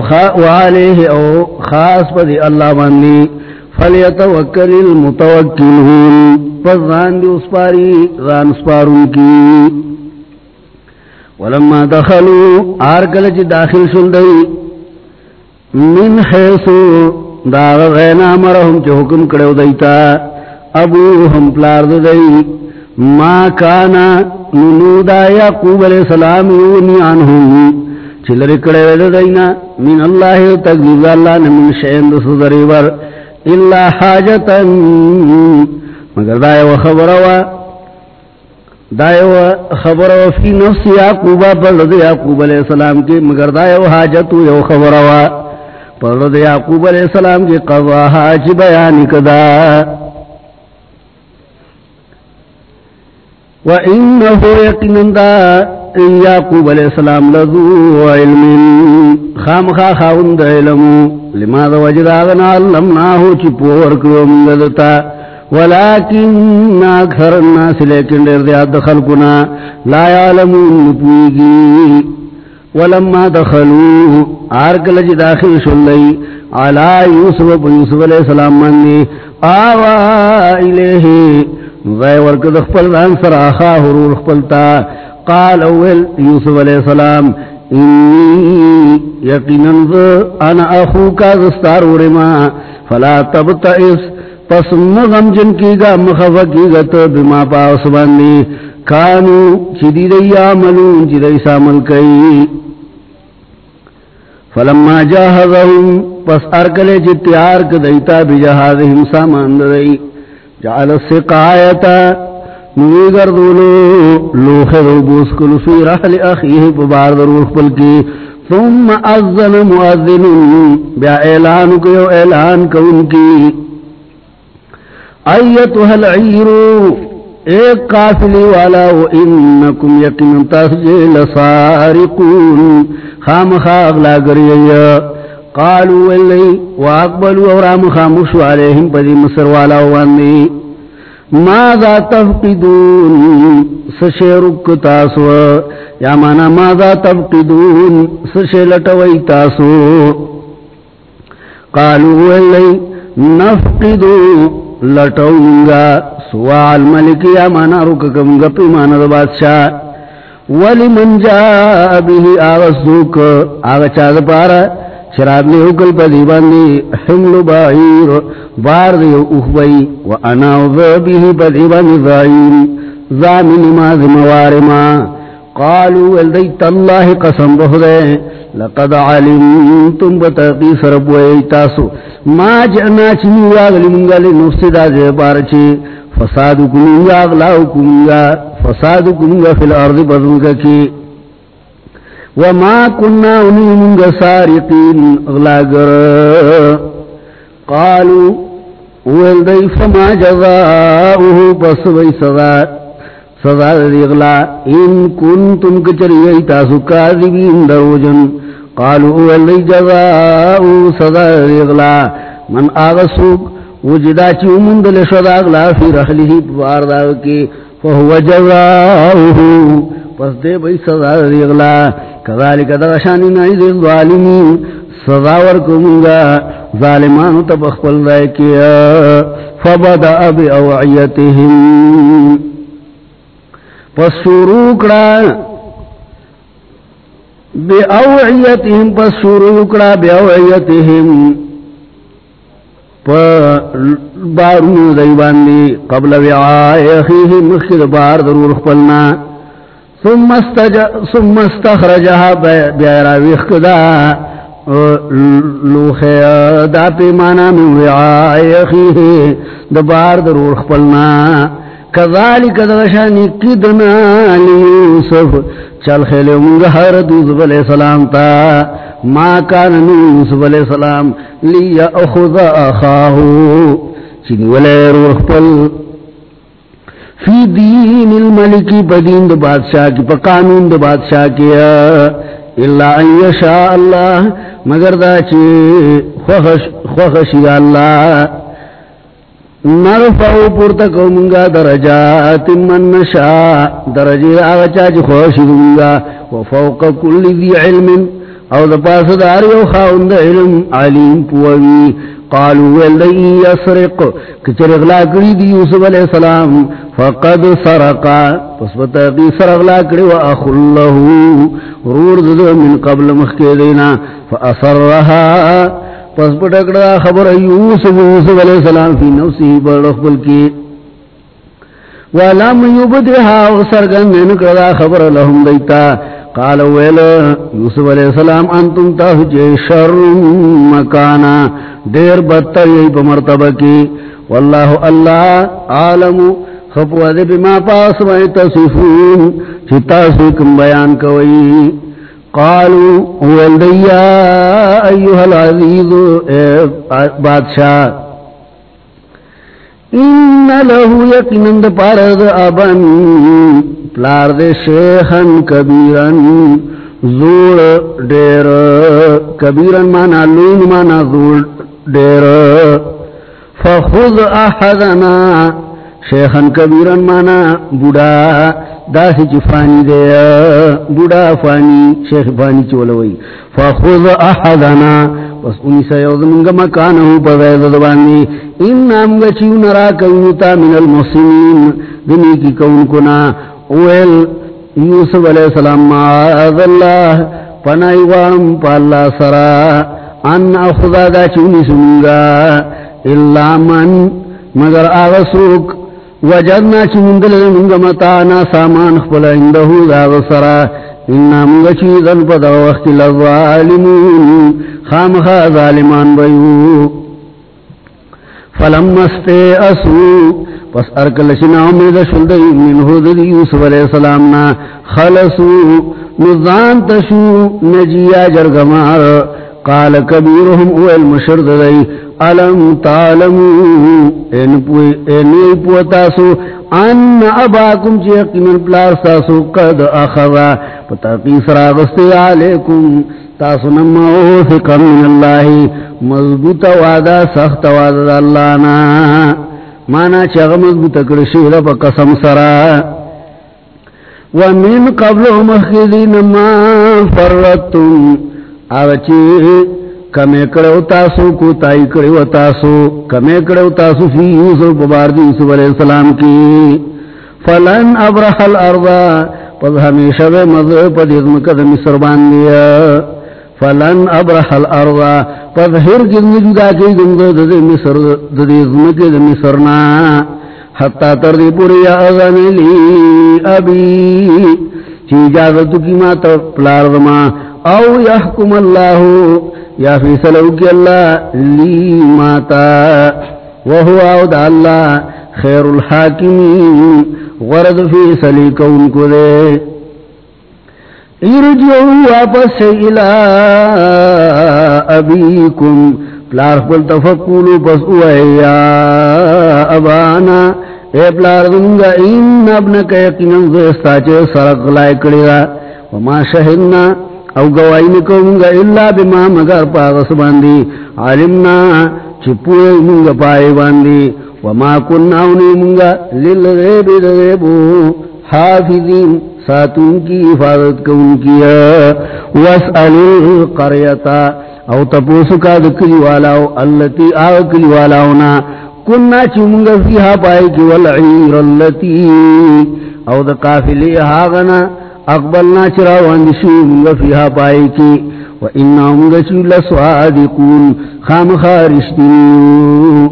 او خاص پا اللہ باندی فلیتوکل المتوکلون پس دان دی اسپاری دان سپارون کی۔ ولما دخلو آرکل چی داخل شلدئی من حیثو داغ غینا مرہم چی حکم کڑو دیتا ابو ہم پلار دئی ما کانا ننودا یعقوب علیہ السلام یونی عنہم. چلر کڑے وید دینا، من اللہ تقدیب اللہ نمین شہند صدری ور اللہ حاجتا. مگر دائے و خبر و دائے و خبر و فی نفس یعقوب، پر رض یعقوب علیہ السلام کی، مگر دائے و حاجت و خبر و، پر رض یعقوب علیہ السلام کی، قضا حاج بیان کدا. وَإِنَّهُ يَقِنًا دَا یعقوب علیہ السلام لذو علم خام خا خاون دا علم لما دا وجد آغنا علمناہو چی پور کرو الناس لیکن دیر دیاد دخل کنا لا یعلمون نپویگی ولما دخلو آرکل جی داخل شلی علا یوسف و یوسف علیہ السلام منی آوا الیہی غیر ورک دخپل دان سر آخا حرور خپلتا قال اول یوسف علیہ السلام انی یقیناً انا اخوکا دستار ورما فلا تبتئس، پس مغم جن کی گا مخفا کی گا تو بما پاس باندی کانو چی دی عملون چی دی سامل کئی فلما جاہدہم پس ارکلے چی تیار کدیتا بجہادہم سامان دی جعل السقایتا نوی گردولو لوخ دو بوسکلو فی رحل اخیه پبار در روح پلکی ثم ازن مؤذن بیا اعلان کیو اعلان کون کی ایتها العیرو ایک قافلی والا و انکم یقین تسجل سارقون. خام خاغ لا گریئی قالوا واللی واقبلوا اورام خاموشو علیہم پدی مصر والا واندی. ماذا تفقدون؟ سشیرک تاسو. یا مانا ماذا تفقدون؟ سشیلٹوئی تاسو. قالوا واللی نفقدون لٹونگا سوال ملکی یا مانا رککم گپی مانا دا بادشاہ. ولی من جا بھی آغسوک آغا چاہ دا پارا؟ شراب نے اکل پا دیباندی حمل باہیر بار دیو اخبئی و اناو ذبی پا دیباندی ذائیم زامن ما۔ زموارما قالوا الدیت اللہ قسم بخدے لقد علمتم بتقی سرب ویتاسو ما جعنا چنی آگلی منگا لنفسدا جے پارچے فساد کننگا اغلاو کننگا فساد کننگا فی الارض بزنگا کی وما کننا انی منگا سارقین قالوا والدی فما جزاؤه پس وی صدات سزا دیغلا ان کنتم کچری تاسو کاذبین دروجن. قالوا ولی جزاؤ سزا دیغلا من آغسوک وجدا چی امندل شد اغلا فی رحلی بارداو کی فهو جزاؤه، پس دے بھئی سزا دیغلا کذالک درشانی نعید الظالمین سزا ورکمونگا ظالمانو تبخبل دائے کیا فبدأ بأوعیتهم پس شروع کڑا بے اوعیتهم پس شروع کڑا بے اوعیتهم پا بارونو دیباندی قبل وعائی اخیه مخید بار ضرور خپلنا. ثم, استخرجها بیارا ویخکدا لوخی دا پیمانا من وعائی اخیه دبار ضرور خپلنا کذالک دغشانی کدنا لیوسف چل خیل منگہر دوزب علیہ السلام تا. ما کان یوسف علیہ السلام لی اخذ اخاہو چنی ولی روح پل. فی دین الملکی پا دین دا بادشاہ کی، پا قانون دا بادشاہ کیا اللہ ان یشاء اللہ، مگر دا چی خوخشی اللہ۔ نرفعو پورتا کومنگا درجات من نشا درجی آغچا چی خوشی دنگا وفوق کل ذی علم، او دا پاس داریو خاون دا علم علیم پووی قالو ویلدئی یسرق کچر اغلا کری دی یوسف علیہ السلام. فقد سرقا پس بتاقی سر اغلا کری و اخو اللہ رور دو من قبل مخی دینا. فاصرها پس پٹکڑا خبر یوسف یوسف علیہ السلام فی نفسی بڑخبل کی. ولم يبدها وسرغن نکردا خبر لهم دیتا. قال ویل، یوسف علیہ السلام، انتم تاسو تهجی شر مکانا، دیر بدتر یہی پا مرتبہ کی۔ واللہ اللہ عالم خفو دے بما پاس میں تصفون چتا سکم بیان کوئی۔ قالوا ولدیا ایوہ العزیز بادشاہ ان له یقینند پارد ابن پلار دے شیخن کبیرن زور دیر کبیرن مانا لون، مانا زور دیر فخذ احدنا شیخن کبیرن مانا بوڑا دا سی چی فانی دے۔ بوڑا فانی، شیخ فانی چولوئی۔ فخذ احدنا پس انی سیوز منگا مکانہو پا وید دبانی ان نام گا نرا کونتا من المحسنین دنی کی کون کنا. اویل یوسف علیہ السلام معاذ اللہ پنائی وارم پا اللہ سرا، ان اخدا دا چونی سنگا اللہ من، مگر آغا سوک، وجدنا چون دل منگا متانا سامان خپل اندہو دا سرا. اننا منگا چیزن پا دا وقت لظالمون خامخا ظالمان بیو. فلمستے اسو پس ارکل شنا امید شلدی من حد یوسف علیہ السلامنا خلصو، نزان تشو نجیا جرگمار قال کبیرهم اویل مشرد دی علم تعلمو اینی پوتاسو ان اباکم چی اقیمن پلارساسو قد اخذا، پتا قیسر آغستی علیکم، تاسو نمو فکر من اللہ، مضبوط وعدہ، سخت وعدہ اللہ نا۔ مانا چی مضبوط کرشی رب قسم سرا۔ ومن قبل مخیدین ما فرتم آغا چی، کمے کڑے تاسو کو تائی کڑے تاسو کمے کڑے تاسو فی یوسف ببارد یوسف علیہ السلام کی. فلن ابرح الارضا پس ہمیشہ بے مذہب پا دیزم کد مصر باندیا فلن ابرح الارضا پس ہر جن جدا کی گنگو دد مصر دیزم کد مصرنا حتی تردی پوری اغن لی ابی، چی اجازتو کی ما تر پلار تپلاردما او یحکم اللہو یا فی سلو کی اللہ لی ماتا وہو آود اللہ خیر الحاکمین غرد فی سلی کون کو دے ارجعو واپس الى ابیکم پلار پل تفکولو پس اوے یا ابانا، اے پلار دنگا، ان ابنک یقینن زیستا چے سرق لائے کڑیا وما شہدنا او گوائی نکومنگا اللہ بما مگر پاغس باندی. علمنا چپوئے منگا پائے باندی. وما کننا انی منگا للغیب دغیبو حافظین ساتون کی حفاظت کون کیا. واسأل القریتا. او تپوسکا دکلی والاو، اللتی آو کلی والاونا. کننا چمنگا فیہا پائے کی والعیر اللتی. او دا قافلی آغنا اقبلنا چرا واندشو منگا فیہا پائی کی. و انا منگا چو لسوادقون خام خارشتنیو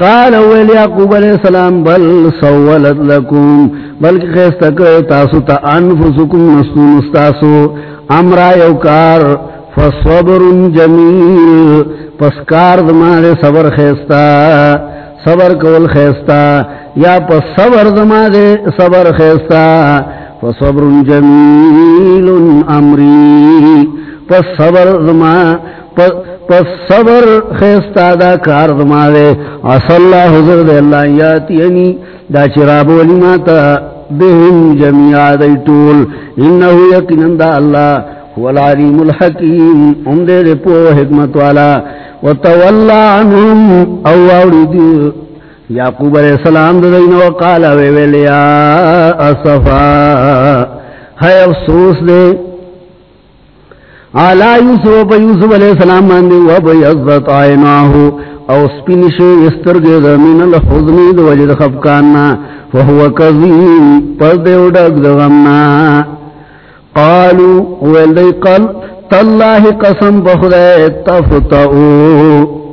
قال اویل یعقوب علیہ السلام، بل سولت لکم، بلکہ خیستک تاسو تا انفسکم نستون استاسو امرا یوکار فصبر جمیل. پسکار دمارے صبر خیستا صبر کول خیستا یا پس صبر دما دے صبر خیستا فصبر جمیل امری پس صبر دما پس صبر خیستا دا کار دما دے. اصل اللہ حضر دے، اللہ یاتینی. دا چراب ولی ماتا بہن جمیع دی طول انہو یقنن دا اللہ هو العلیم الحکیم. ام دے دے پو حکمت والا. وتولى عنهم او اوردي یعقوب علیہ السلام دین وقال وی ویل یا اسفا ہے افسوس دے۔ علی یوسف پا یوسف علیہ السلام من دی و بیضت عیناه او سپینش استرگے من الحزن دو وجد خفکاننا فهو کظیم پر دے اڈک دغمنا قالو، ویل قل تاللہ قسم بخدے، تفتعو۔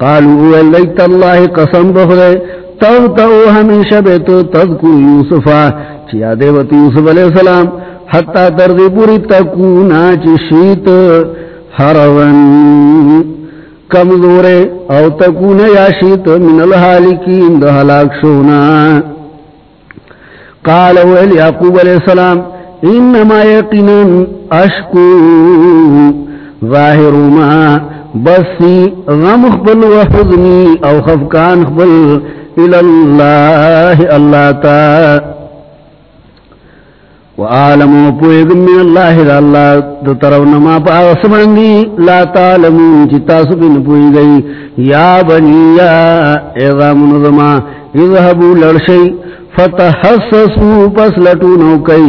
قالوا ویل دی تاللہ قسم بخدے تو تو ہمیشہ بے تو تذکو یوسفا چیا دیوت یوسف علیہ السلام حتی تردی پوری تکونا چی شیط حرون. کمزور او تکونا یا شیط من الحالکین دا حلاک شونا. قال ویل یعقوب علیہ السلام انما یقنن اشکو ظاہر ما. بسی غم خبل و حضنی او خفکان خبل الاللہ اللہ تا. وعالمو پوئگم من اللہ دا اللہ دا ترون ما پا اسماندی لا تعلمون چتا سبن پوئی گئی. یا بنی، یا ایضا منظما اذهبو لرشی فتحسسو پس لٹو نوکی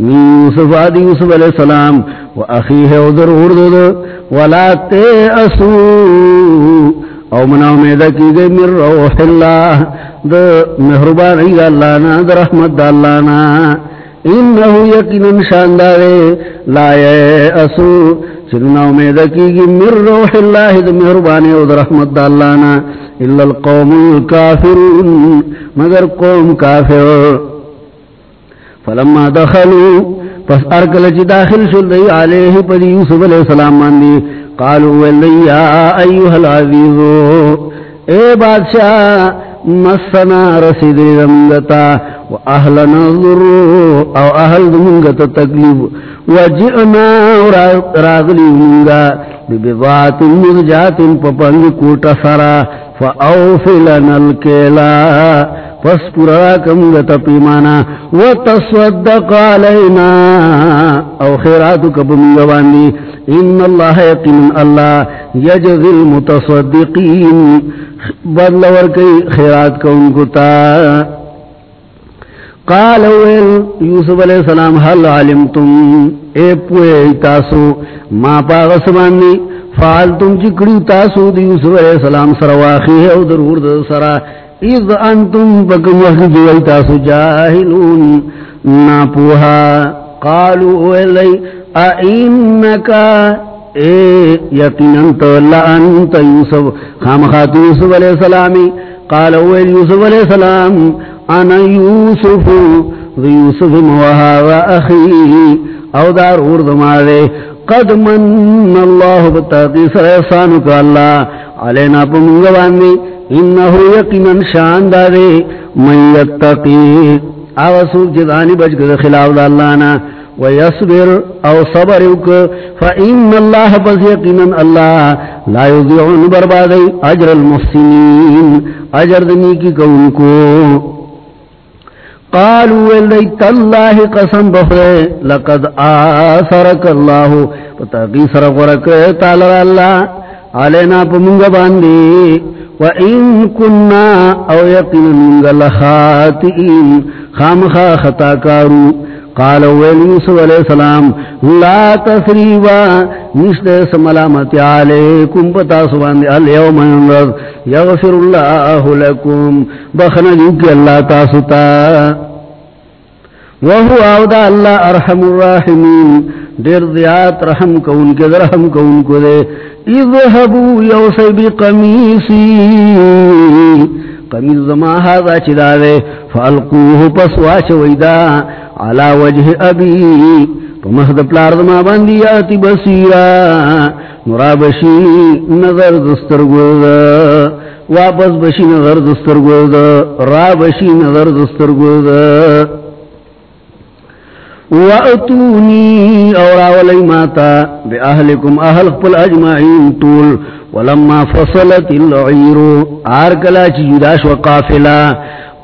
من یوسف آدی یوسف علیہ السلام و اخیہ ادر اردد. ولا تے اسو او مناو میدہ کی گئی من روح اللہ. دا محربانی اللہ نا دا رحمت دا اللہ نا. انہو یقین شاندارے لا اسو سرنا امید کی گی، من روح اللہ دا محربانی و دا رحمت دا اللہ نا۔ اللہ القوم الكافرون۔ مگر قوم کافر۔ فلما دخلو پس ارکل چی داخل شل دی، علیہ پدی یوسف علیہ السلام ماندی۔ قالو ولی یا ایوہ العزیزو۔ اے بادشاہ مسنا رسید رمگتا و اہلنا ضرو او اہل دمگتا تکلیب و جئنا راغلی منگا ببضات مزجات پپنگ کوتا سرا، فاوفلنا الکیلا. پس پورا کم گتا پیمانا، و تصدق علینا، او خیراتو کب منگا باندی. ان اللہ یقین اللہ یجز المتصدقین بدل ورکی خیرات کو ان کو تا۔ قال اویل یوسف علیہ السلام حل علمتم؟ اے پوئے تاسو، ما پاغس باندی فعلتم چکڑی تاسو دی یوسف علیہ السلام سرواخی ہے او ضرور در سرا۔ اذ انتم بکم وقت دوئی تاسو جاہلون۔ ناپوہا قالو اویلی اینکا اے یقیناً تو لانت یوسف خام خات یوسف علیہ السلامی۔ قال اویل یوسف علیہ السلام، انا یوسف یوسف موہا و اخی۔ او دار ارد مارے قد من اللہ بتاقی سر احسانو کا اللہ۔ علینا پا منگواندی انہو یقیناً شاندارے من یتقی۔ آواسوک جدانی بچ گز خلاف دا اللہ نا ويصبر او صبر فإن الله بزيقنا الله لا يضيعون بربادي أجر المحسنين أجر دنيكي كونكو قالوا ولي تالله قسم بخره لقد آثرك الله فتاقي سرق ورك تعالى الله علينا پمونغ باندي وإن كنا أو يقين منغ لخاتئين خامخا خطاكارو قال ویل یوسف علیہ السلام، لا تسریبا نشت سملامت علیکم پتا سبان الیوم انرد یغفر اللہ لکم بخنا جوکی اللہ تاستا وہو آودا اللہ ارحم الراحمین دیر دیات رحم کون کے درحم کون کو دے۔ اذهبو یوسی بی قمیسی قمیز زما هذا چدارے فالقوه پسواچ ویدا۔ علا وجه ابی پمہد پلار دما باندی آتی بسیرا نورا نظر دستر گوز واپس بشی نظر دستر گوز را بشی نظر دستر گوز وَأَتُونِي أَوْرَا مَاتَا بِأَهْلِكُمْ أَهْلِ قُلْ أَجْمَعِينَ طُول ولما فصلت العير آرکلا چی جداش وقافلا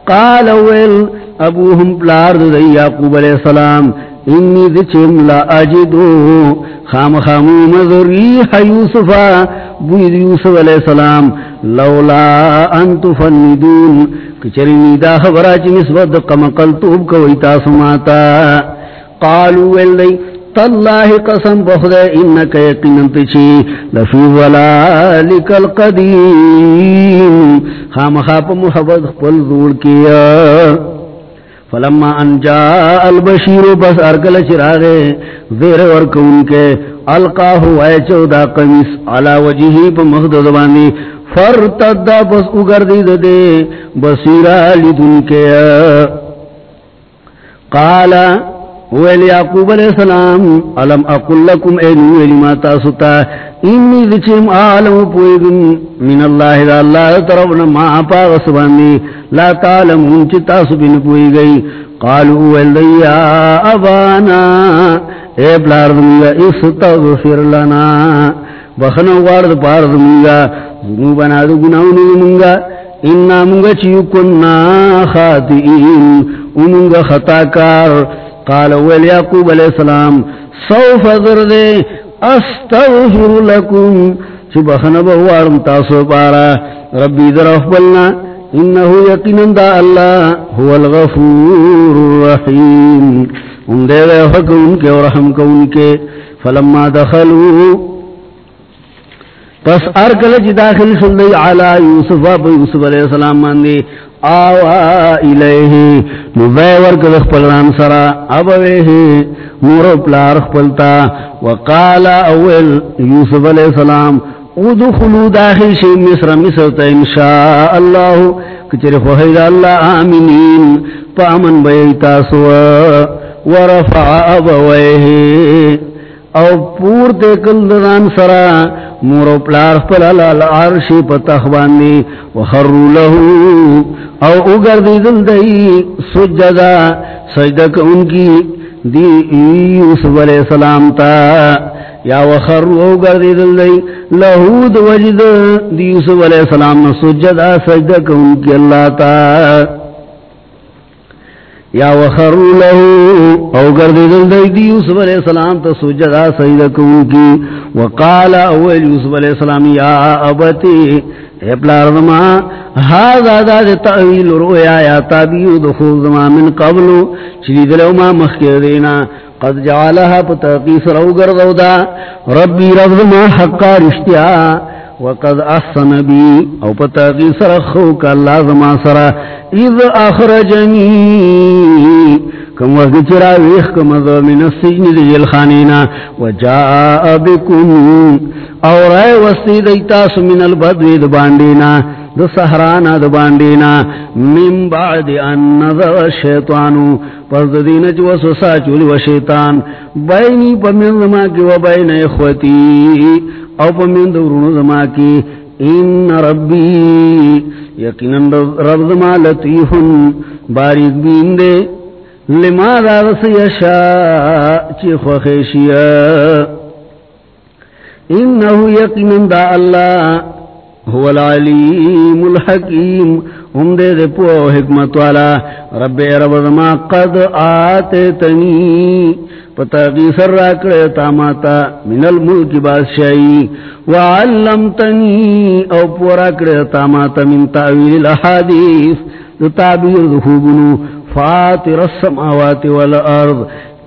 قال ویل ابوهم پلارد دی یاقوب علیہ السلام انی ذچم لا اجدو خام خامو مذریح یوسفا بوید یوسف علیہ السلام لولا ان تفندون کچری نیدا خبرا چی نسبت قم قلتوب کوئی تاسماتا قالو ویل دی تاللہ قسم بخدے، انکا یقینن تچی لفی ولالک القدیم. خام خاپ محبت خپل زور کیا. فلما ان جاء البشیر، بس ارکل چراغے، زیر ورکون کے، القاہ وائے چودا قمیس علا وجہی پا مخدد باندی فرتد بس اگردید دے بصیرہ لدن کے. قالا ویل یعقوب علیہ السلام علم اقل لکم این ویلی ما تاستا انی ذچم آلم پویدن من اللہ دا اللہ طرفنا ما پاغس باندی لا تعلمون چی تاسو بین پوئی گئی۔ قالو ویل دیا ابانا، اے بلاردنگا استغفر لنا بخنو وارد پاردنگا ذنوبنا دو گناونو منگا انا منگا چیو کننا خاتئین امنگا خطاکار قال ویل یعقوب علیہ السلام، سوف ذردے استغفر لکم. چی بخنب وارم تاسو پارا ربی در افبلنا انہو یقینن دا اللہ هو الغفور الرحیم. ان دے وے حق ان کے اور رحم کو ان کے فلما دخلو پس ارکل چی داخل سندی علا یوسف و یوسف علیہ السلام ماندی آوا الیہ نوے کدخ پلران سرا ابویہ مورو پلار خپلتا۔ وقال اول یوسف علیہ السلام، ادخلو داخل شی مصر مصر تا انشاء اللہ کچر خوحید اللہ آمینین پا امن بیتا سوا، ورفع ابویہ او پور تے کل دان سرا، مورو پلار پلال العرشی پتخ باندی وخرو لہو، او اگر دی دل دی سجدہ سجدک ان کی دی یوسف علیہ السلام تا، یا وخرو اگر دی دل دی لہو دو وجد، دی یوسف علیہ السلام سجدہ سجدک ان کی اللہ تا۔ یا وخرو لہو او گردی دل دی دی یوسف علیہ السلام تا سجدہ سجدکون کی وقال اول یوسف علیہ السلام، یا ابتی، اے پلاردما هذا دا دی تعویل رویا، یا تابیو دخول دما من قبلو چلی دلو ما مخیر دینا قد جعالها پتاقیس رو گردو دا ربی رب ما حقا رشتیا وقد احسن بی او پتاقی سرخو کا اللہ زمان سرا اذ اخرجنی کم وقت چرا ویخ کم ذو من السجن دی و جاء بکن او رائے وستی دیتاس من البدوی دباندینا دو سہرانا دباندینا من بعد ان نظر الشیطانو پس دین جو وسوسا چولی و شیطان بینی پا من زما کی و بین اخوتی او پا من دورون زما کی ان ربی یقینا رب زما لطیفن باریک بین دے لما دارس یشا چی خوخیشیا انہو یقینا دا اللہ هو العلیم الحکیم. ہم دے دے پو حکمت والا. رب رب زما قد آتے تنی پتا غی سر راکڑے تاماتا من الملک بادشاہی. وعلمتنی. او پو راکڑے تاماتا من تاویل الحادیث. دو تعبیر دخوبنو فاتر السماوات والارض.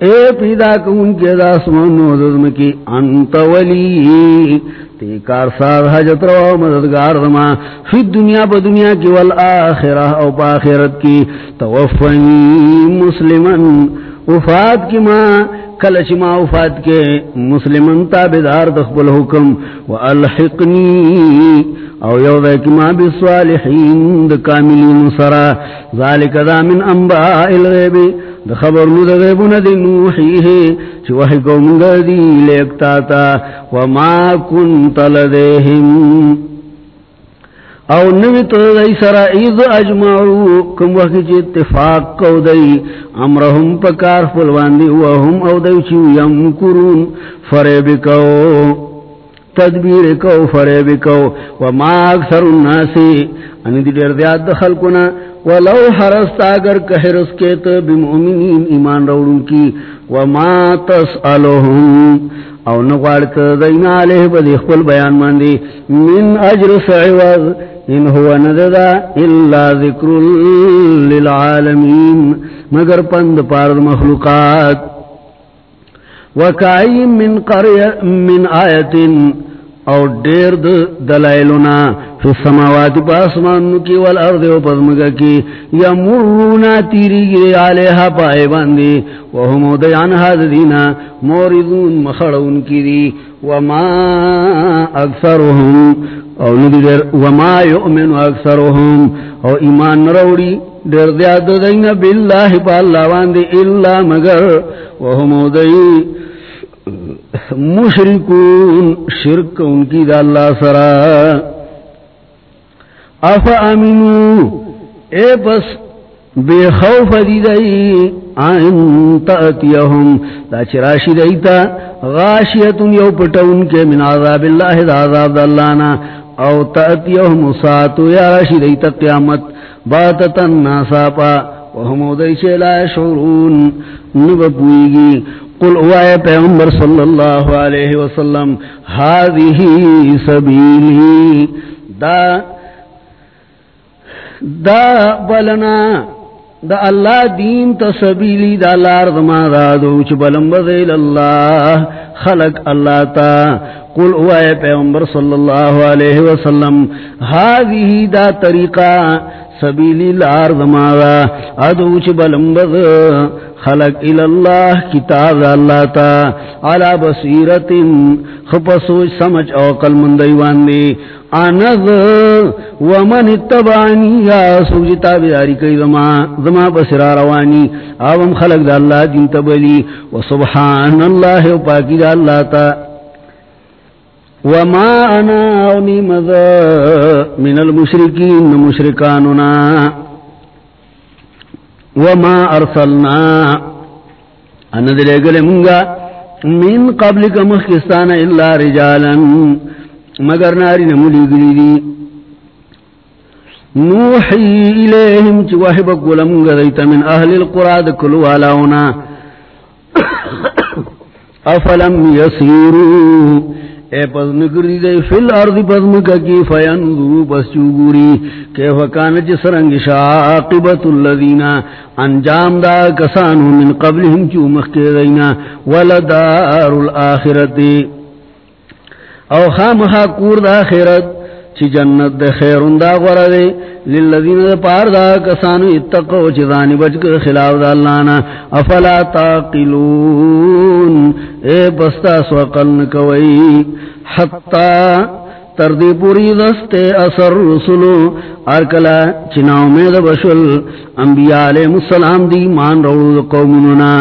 اے پیدا کون کے داسمانو دزم کی انت ولی تی کار سار حجت رو مددگار دما فی دنیا با دنیا کی والآخرہ او پا آخرت کی، توفنی مسلمن، وفات کی ما، کلچ ما وفات کے مسلمن تابدار دخبل حکم والحقنی او یو دے کی ما بسوالحین دا کاملین سرا، ذالک دا من انباء الغیبی دا خبر نو دا غیبو ندی نوحیه چی وحی کو منگا دی لیکتا تا وما کنت لدیهم او نوی تو دی سرا ایز اجمعو، کم وقتی چی اتفاق کو دی. امرهم پکار فلواندی وهم او دی چیو یم کرون فریبکو تدبیر کو، فریب کو. وما اکثر الناسی انی دی دیر دیاد دخل کنا ولو حرست اگر کحرس کے تو بمؤمنین ایمان روڑوں کی، وما تسألهم او نقوارت دینا علیہ بدی خپل بیان ماندی، من اجر سعوض، ان هو نددا الا ذکر للعالمین، مگر پند پارد مخلوقات. وکائی من قرية من آیت او دیر دلائلنا فی السماوات پاسمانو کی والارض و پزمگا کی یمرونا تیری گی آلیہا پائے باندی وہم دیان حاد دینا موردون مخڑون کی دی وما اکثرهم او ندیر وما یؤمن اکثرهم او ایمان نروڑی دیر دیاد دین باللہ پا اللہ واندی اللہ مگر وہم دیان مشرکون، شرک ان کی دا اللہ سرا۔ اف امینو اے پس بے خوف دی دی آئین تأتیہم۔ دا چراشی دیتا، غاشیتن یو پٹون کے من عذاب اللہ دا عذاب دا اللہ نا۔ او تأتیہم ساتو یا راشی دیتا قیامت۔ باتتا ناساپا وہم دیچے لا شعرون نبپوئیگی قل اوائے پیغمبر صلی اللہ علیہ وسلم، هذه سبیلی، دا دا بلنا، دا اللہ دین تا سبیلی، دا لارد ما دادو چھ بلن بذیل اللہ خلق اللہ تا، قل اوائے پیغمبر صلی اللہ علیہ وسلم، هذه دا طریقہ سبیلی لارد ما دا ادو چھ بلن بذیل خلق الاللہ کتاب اللہ تا. علا بصیرت خپسوچ سمجھ او قل من دیوان دی آنذ ومن اتبانی یا سوچ تابداری کئی زمان زمان بسرا روانی. آوام خلق دا اللہ دین تبلی. وسبحان اللہ و پاکی دا اللہ تا. وما انا اونی مذا من المشرکین مشرکاننا وما ارسلنا ان دلے گلے منگا من قبل کا مخستان الا رجالا مگر ناری نمولی گلی دی نوحی الیہم چی وحبک ولمگا دیتا من اہل القرآن دکلو علاونا افلم یسیرو اے پس نکری دے، فی الارض پس مکا کی فینظرو پس چوگوری کیف کانچ سرنگ شاقبت اللذین انجام دا کسانو من قبلهم چو مخی دینا، ولدار الاخرت۔ او خامخا کور دا آخرت۔ چی جنت دے خیرون دا غورا دے، للذین دا پار دا کسانو اتقو چی دانی بچ کے خلاف دا اللہنا افلا تاقلون۔ اے بستا سوقل نکوئی۔ حتی تردی پوری دستے اثر رسولو۔ ارکلا چناو میں دا بشل۔ انبیاء علیہ السلام دی مان رو دا قومننا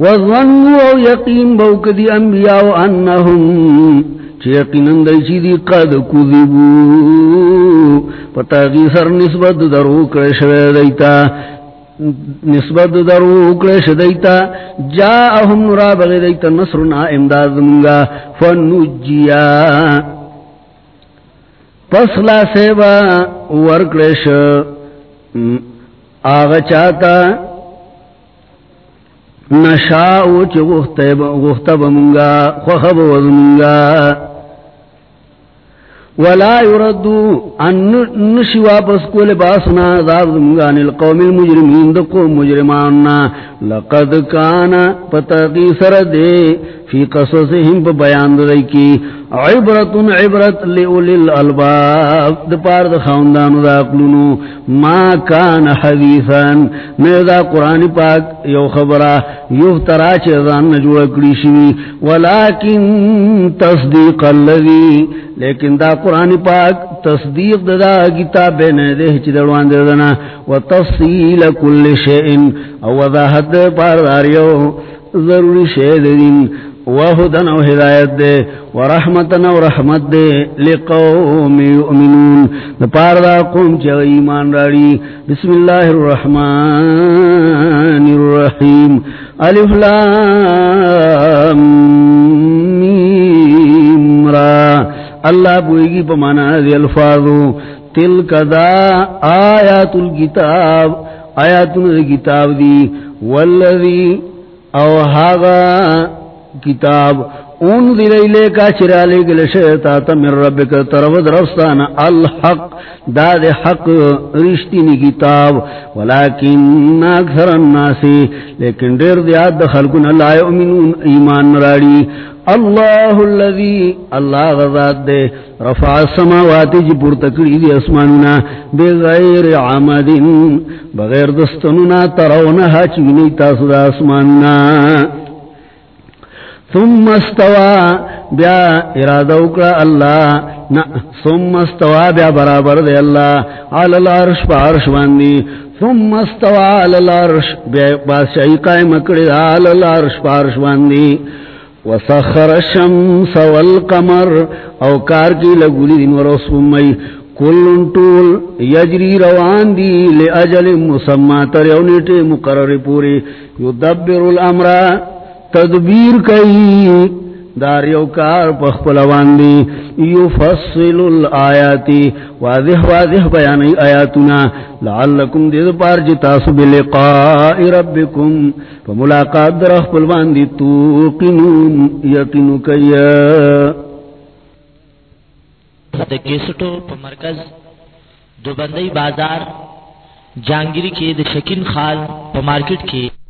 وظنوا یقین بوک دی انبیاء انہم۔ چیقینن دیچی دی قد کذبو پتا کی سر نسبت درو کرشوے دیتا نسبت درو کرش دیتا. جا اہم نرا بغی دیتا نصرنا امداد منگا. فنجیا. پس لا سیبا ورکرش آغا چاہتا. نشاؤ چی غختب منگا خوخب وزمنگا ولا يردو ان نشي واپس کول باسنا عذاب دنگان القوم المجرمین دقو مجرماننا. لقد کان پتاقی سردے فی قصصهم پا بیان درائی کی عبرت عبرت لئولی الالباب دپار دا خاندانو دا اقلونو ما کان حدیثا نیدا قرآن پاک یو خبرہ یو ترا چیزان نجوڑ کڑیشوی ولیکن تصدیق اللذی لیکن دا قرآن پاک تصدیق دا, دا کتاب بینے دے چی دروان دے دنا و تفصیل کل شئن او وضاحت پار داریو ضروری شئد دین وہدن و ہدایت دے ورحمتن و رحمت دے لقوم یؤمنون پار دا قوم چی ایمان راڑی، بسم اللہ الرحمن الرحیم۔ الف لام میم را۔ اللہ بوئیگی پا مانا دی الفاظو۔ تلک دا آیات الكتاب آیاتون دی کتاب دی۔ والذی او حاغا کتاب اون دلیلے کا چرالے گلے شیطاتا من ربک طرف درستانا الحق داد حق رشتینی کتاب، ولیکن اکثر الناسی لیکن دیر دیاد دخلکن لا یؤمنون ایمان راڑی۔ اللہ الذي اللہ غزاد دے، رفع السماوات جی پورتکڑی دی اسماننا بغیر عمد، بغیر دستننا ترونها چوینی تاسو دا اسماننا ثم استوى، بیا ارادہ اکڑا اللہ ثم استوى، بیا برابر دے اللہ علی العرش پا عرش باندی ثم استوى علی العرش، بیا بادشاہی قائم اکڑی علی العرش پا عرش باندی وسخر الشمس والقمر، او کار کی لگولی دن ورسومی کلن طول یجری روان دی لے اجل مسمع تر یونیٹے مقرر پوری یدبر الامر تدبیر کئی دار یو کار پخپلوان دی یفصل الآیاتی، واضح واضح بیانی آیاتنا، لعلکم دید پار جتاسو بلقاء ربکم فملاقات در اخپلوان دی توقنون یقنو کئی. د کیسټو په مرکز دو بندی بازار، جانگیری کې د شکین خال په مارکیټ کې.